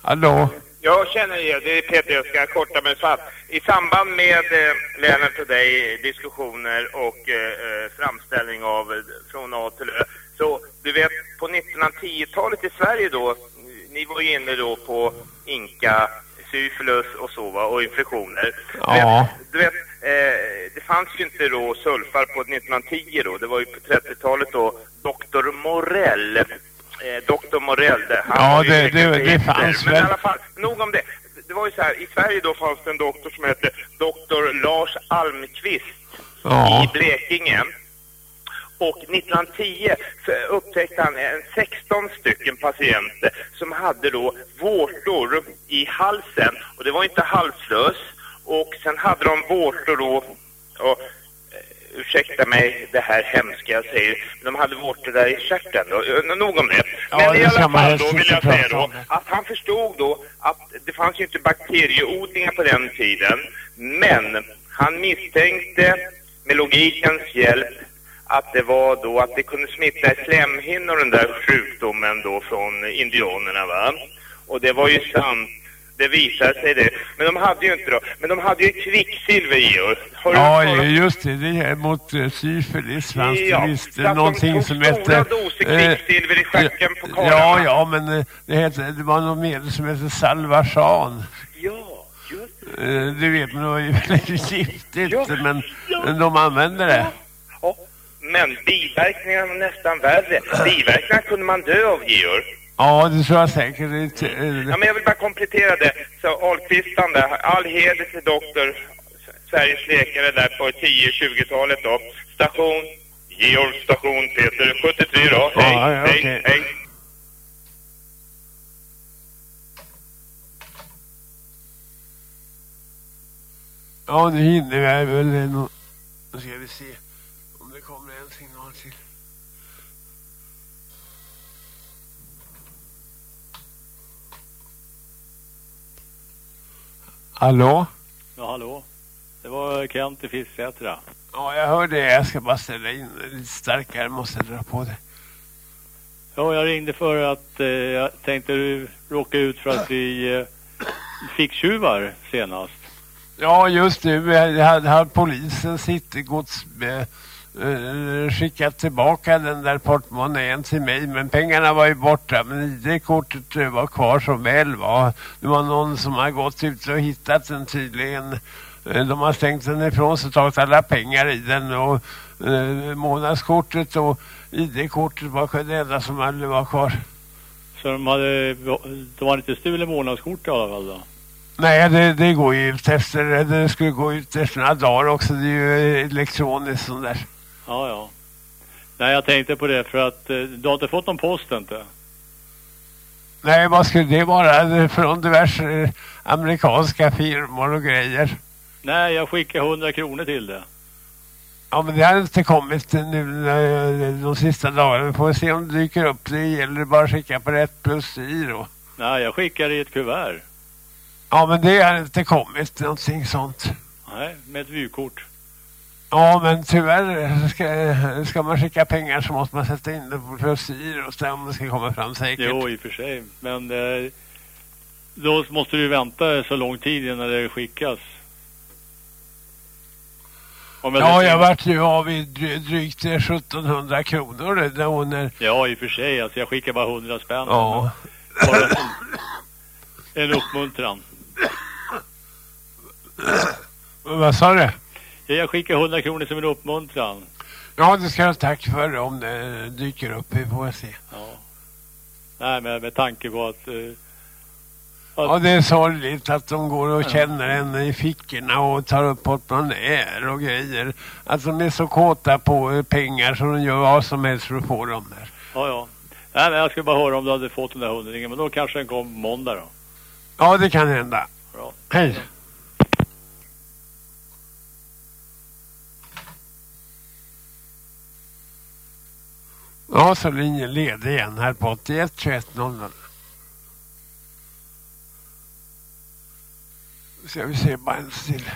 Hallå? Jag känner er, det är Peter, jag ska korta mig fast. I samband med eh, Lennart och dig, diskussioner och eh, eh framställning av eh, från A till Ö. Så du vet, på 1910-talet i Sverige då, ni var ju inne då på inka, syfilis och så va, och infektioner. Ja. Du vet, eh, det fanns ju inte då sulfar på 1910 då, det var ju på 30-talet då, Dr. Morell eh, Dr. Morell. ja, det, det, det fanns väl. Men i alla fall, nog om det. Det var ju så här, i Sverige då fanns det en doktor som hette Dr. Lars Almqvist ja. i Blekinge. Och 1910 upptäckte han en 16 stycken patienter som hade då vårtor i halsen. Och det var inte halslös. Och sen hade de vårtor då, och ursäkta mig det här hemska jag säger, de hade vårtor där i stjärten då, nog om det. Ja, Men det i alla fall då vill jag säga då, att han förstod då att det fanns ju inte bakterieodlingar på den tiden, men han misstänkte med logikens hjälp att det var då att det kunde smitta i slemhinnor den där sjukdomen då från indianerna va. Och det var ju sant det visar sig det. Men de hade ju inte då. Men de hade ju kvicksilver i oss. ja, just det. Det är mot uh, syfilis fanns ja, det visst någonting som hette... stora doser kvicksilver i stjärten på karlarna. Ja, ja, men det, hette, det var något medel som hette salvarsan. Ja, just det. Du vet, men det var ju väldigt giftigt. Ja, men ja. de använde det. Ja. Men biverkningarna var nästan värre. Biverkningar kunde man dö av, Georg. Ja, det tror jag säkert. Det, ja, men jag vill bara komplettera det. Så Ahlqvistan där, all heder till doktor, Sveriges läkare där på 10-20-talet då. Station, Georg station, Peter 73 då. Hej, ja, ja, hej, okay. hej. Ja, nu hinner vi väl. Nu ska vi se om det kommer en signal till. Hallå? Ja, hallå. Det var Kent i Fisksätra. Ja, jag hör det. Jag ska bara ställa in lite starkare. Måste dra på det. Ja, jag ringde för att eh, jag tänkte råka ut för att vi eh, fick tjuvar senast. Ja, just. Vi hade, hade polisen sitt gods med uh, skickat tillbaka den där portmonnän till mig men pengarna var ju borta men ID-kortet var kvar som väl var. Det var någon som har gått ut och hittat den tydligen. Uh, de har stängt den ifrån sig och tagit alla pengar i den och uh, månadskortet och ID-kortet var det enda som aldrig var kvar. Så de hade, de hade inte stulit månadskort i alla fall då? Nej, det, det går ju ut efter, det skulle gå ut efter några dagar också. Det är ju elektroniskt sånt där. Ja, ja. Nej, jag tänkte på det för att eh, du har inte fått någon post inte? Nej, vad skulle det vara? Från diverse eh, amerikanska firmor och grejer. Nej, jag skickar 100 kronor till det. Ja, men det har inte kommit nu eh, de sista dagarna. Vi får se om det dyker upp. Det gäller bara att skicka på rätt plus i då. Nej, jag skickar i ett kuvert. Ja, men det har inte kommit någonting sånt. Nej, med ett vykort. Ja, men tyvärr ska, ska man skicka pengar så måste man sätta in det på och se om det ska komma fram säkert. Jo, i och för sig. Men eh, då måste du vänta så lång tid innan det skickas. Jag ja, jag vart ju av i drygt 1700 kronor då när... Ja, i och för sig. Alltså jag skickar bara 100 spänn. Ja. En, en uppmuntran. Vad sa du? Jag skickar 100 kronor som en uppmuntran. Ja, det ska jag tack för om det dyker upp. Vi får se. Ja. Nej, men med tanke på att... Uh, Ja, det är sorgligt att de går och känner en i fickorna och tar upp portmonnäer och grejer. Att de är så kåta på pengar så de gör vad som helst för att få dem där. Ja, ja. Nej, men jag skulle bara höra om du hade fått den där hundringen. Men då kanske den kom måndag då. Ja, det kan hända. Bra. Hej. Ja, så linjen leder igen här på 81 21 00. Ska vi se bara en till.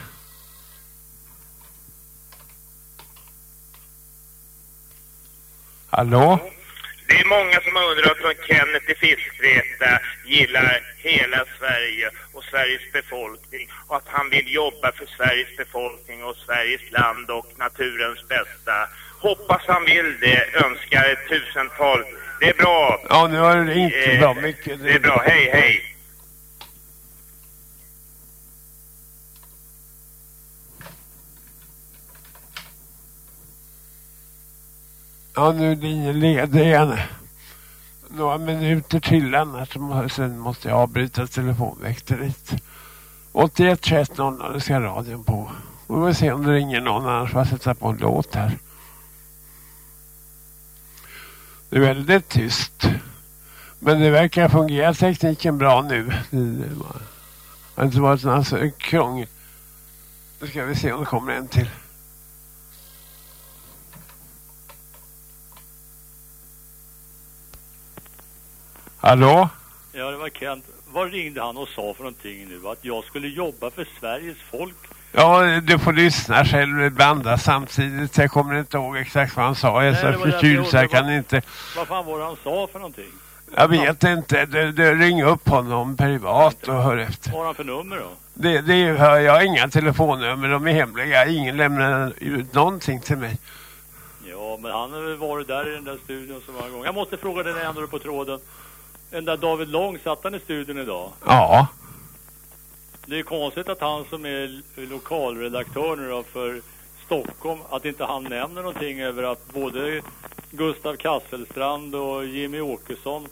Hallå? Det är många som har undrat om Kenneth i Fiskveta gillar hela Sverige och Sveriges befolkning och att han vill jobba för Sveriges befolkning och Sveriges land och naturens bästa. Hoppas han vill det, önskar ett tusental. Det är bra. Ja, nu har du ringt Eh, bra mycket. Det är bra, hej hej. Ja, nu är linjen ledig igen. Några minuter till annars sen måste jag avbryta telefonväkteriet. 81 21 00, det ska radion på. Vi får se om det ringer någon annars får jag sätta på en låt här. Det är väldigt tyst. Men det verkar fungera tekniken bra nu. Det har inte varit någon så krångel. Nu ska vi se om det kommer en till. Hallå? Ja, det var Kent. Vad ringde han och sa för någonting nu? Att jag skulle jobba för Sveriges folk? Ja, du får lyssna själv blanda samtidigt. Jag kommer inte ihåg exakt vad han sa. Jag är så var förkyld så jag kan inte... Vad fan var det han sa för någonting? Jag vet inte. Du, du, ring upp honom privat och hör efter. Vad har han för nummer då? Det, det ju- jag inga telefonnummer, de är hemliga. Ingen lämnar ut någonting till mig. Ja, men han har väl varit där i den där studion så många gånger. Jag måste fråga dig när jag ändå på tråden. Den där David Lång, satt han i studion idag? Ja, Det är konstigt att han som är lokalredaktör nu då för Stockholm, att inte han nämner någonting över att både Gustav Kasselstrand och Jimmy Åkesson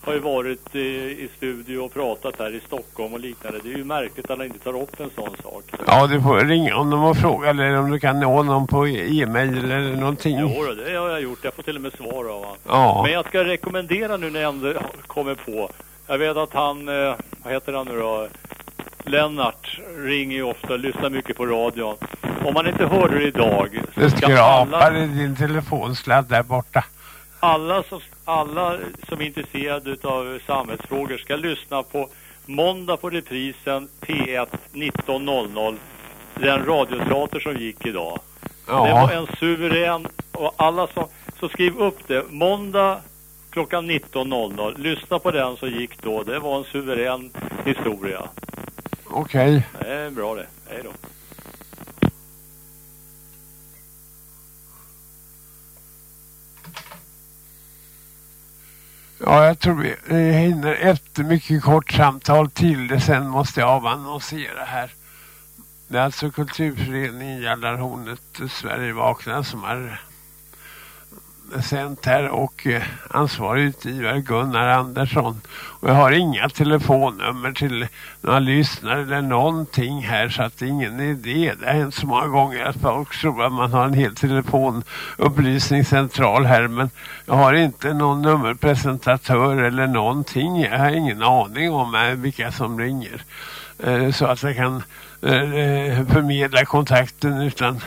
har ju varit i, i studio och pratat här i Stockholm och liknande. Det är ju märkligt att han inte tar upp en sån sak. ja du får ringa honom och fråga eller om du kan nå honom på e-mail eller någonting. Jo, då, det har jag gjort. Jag får till och med svar av honom. Ja. Men jag ska rekommendera nu när jag ändå kommer på. Jag vet att han, eh, vad heter han nu då? Lennart ringer ju ofta lyssnar mycket på radion. Om man inte hörde det idag Det skrapar alla, i din telefonsladd där borta. alla, som, alla som är intresserade av samhällsfrågor ska lyssna på måndag på reprisen P1 19.00. Den radioteater som gick idag. Det var Ja, en suverän och alla som så skriv upp det. Måndag klockan 19.00. Lyssna på den som gick då. Det var en suverän historia. Okej. Det är bra det. Hej då. Ja, jag tror vi hinner ett mycket kort samtal till det. Sen måste jag avannonsera här. Det är alltså kulturföreningen Jallarhornet Sverige vakna som har sänt här och eh, ansvarig utgivare Gunnar Andersson. Och jag har inga telefonnummer till några lyssnare eller någonting här så att det är ingen idé. Det har hänt så många gånger att folk tror att man har en hel telefonupplysningscentral här men jag har inte någon nummerpresentatör eller någonting. Jag har ingen aning om eh, vilka som ringer. Eh, Så att jag kan eh, eh förmedla kontakten utan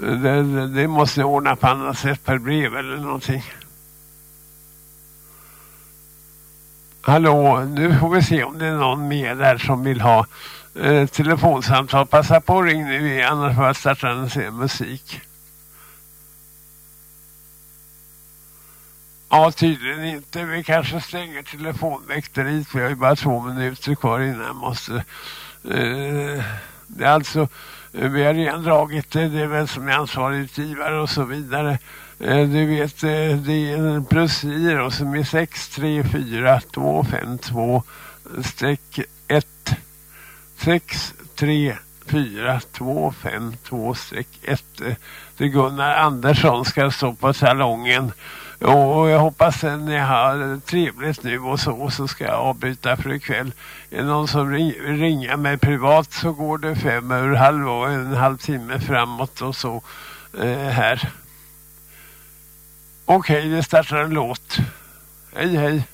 det, det, det måste jag ordna på annat sätt per brev eller någonting. Hallå, nu får vi se om det är någon mer där som vill ha eh, telefonsamtal. Passa på ring nu annars får jag starta en se musik. Ja, tydligen inte. Vi kanske stänger telefonväkteriet. Vi har ju bara två minuter kvar innan jag måste... Eh, det är alltså... Eh, vi har redan dragit det. Det är väl som är ansvarig utgivare och så vidare. Eh, du vet, det är en plusgiro som är 634252 streck 1 634252 streck 1 Det är Gunnar Andersson ska stå på salongen och jag hoppas att ni har trevligt nu och så, så ska jag avbryta för ikväll. Är det någon som ring, ringer mig privat så går det fem över halv och en halvtimme framåt och så eh, här. Okej, okay, det startar en låt. Hej hej.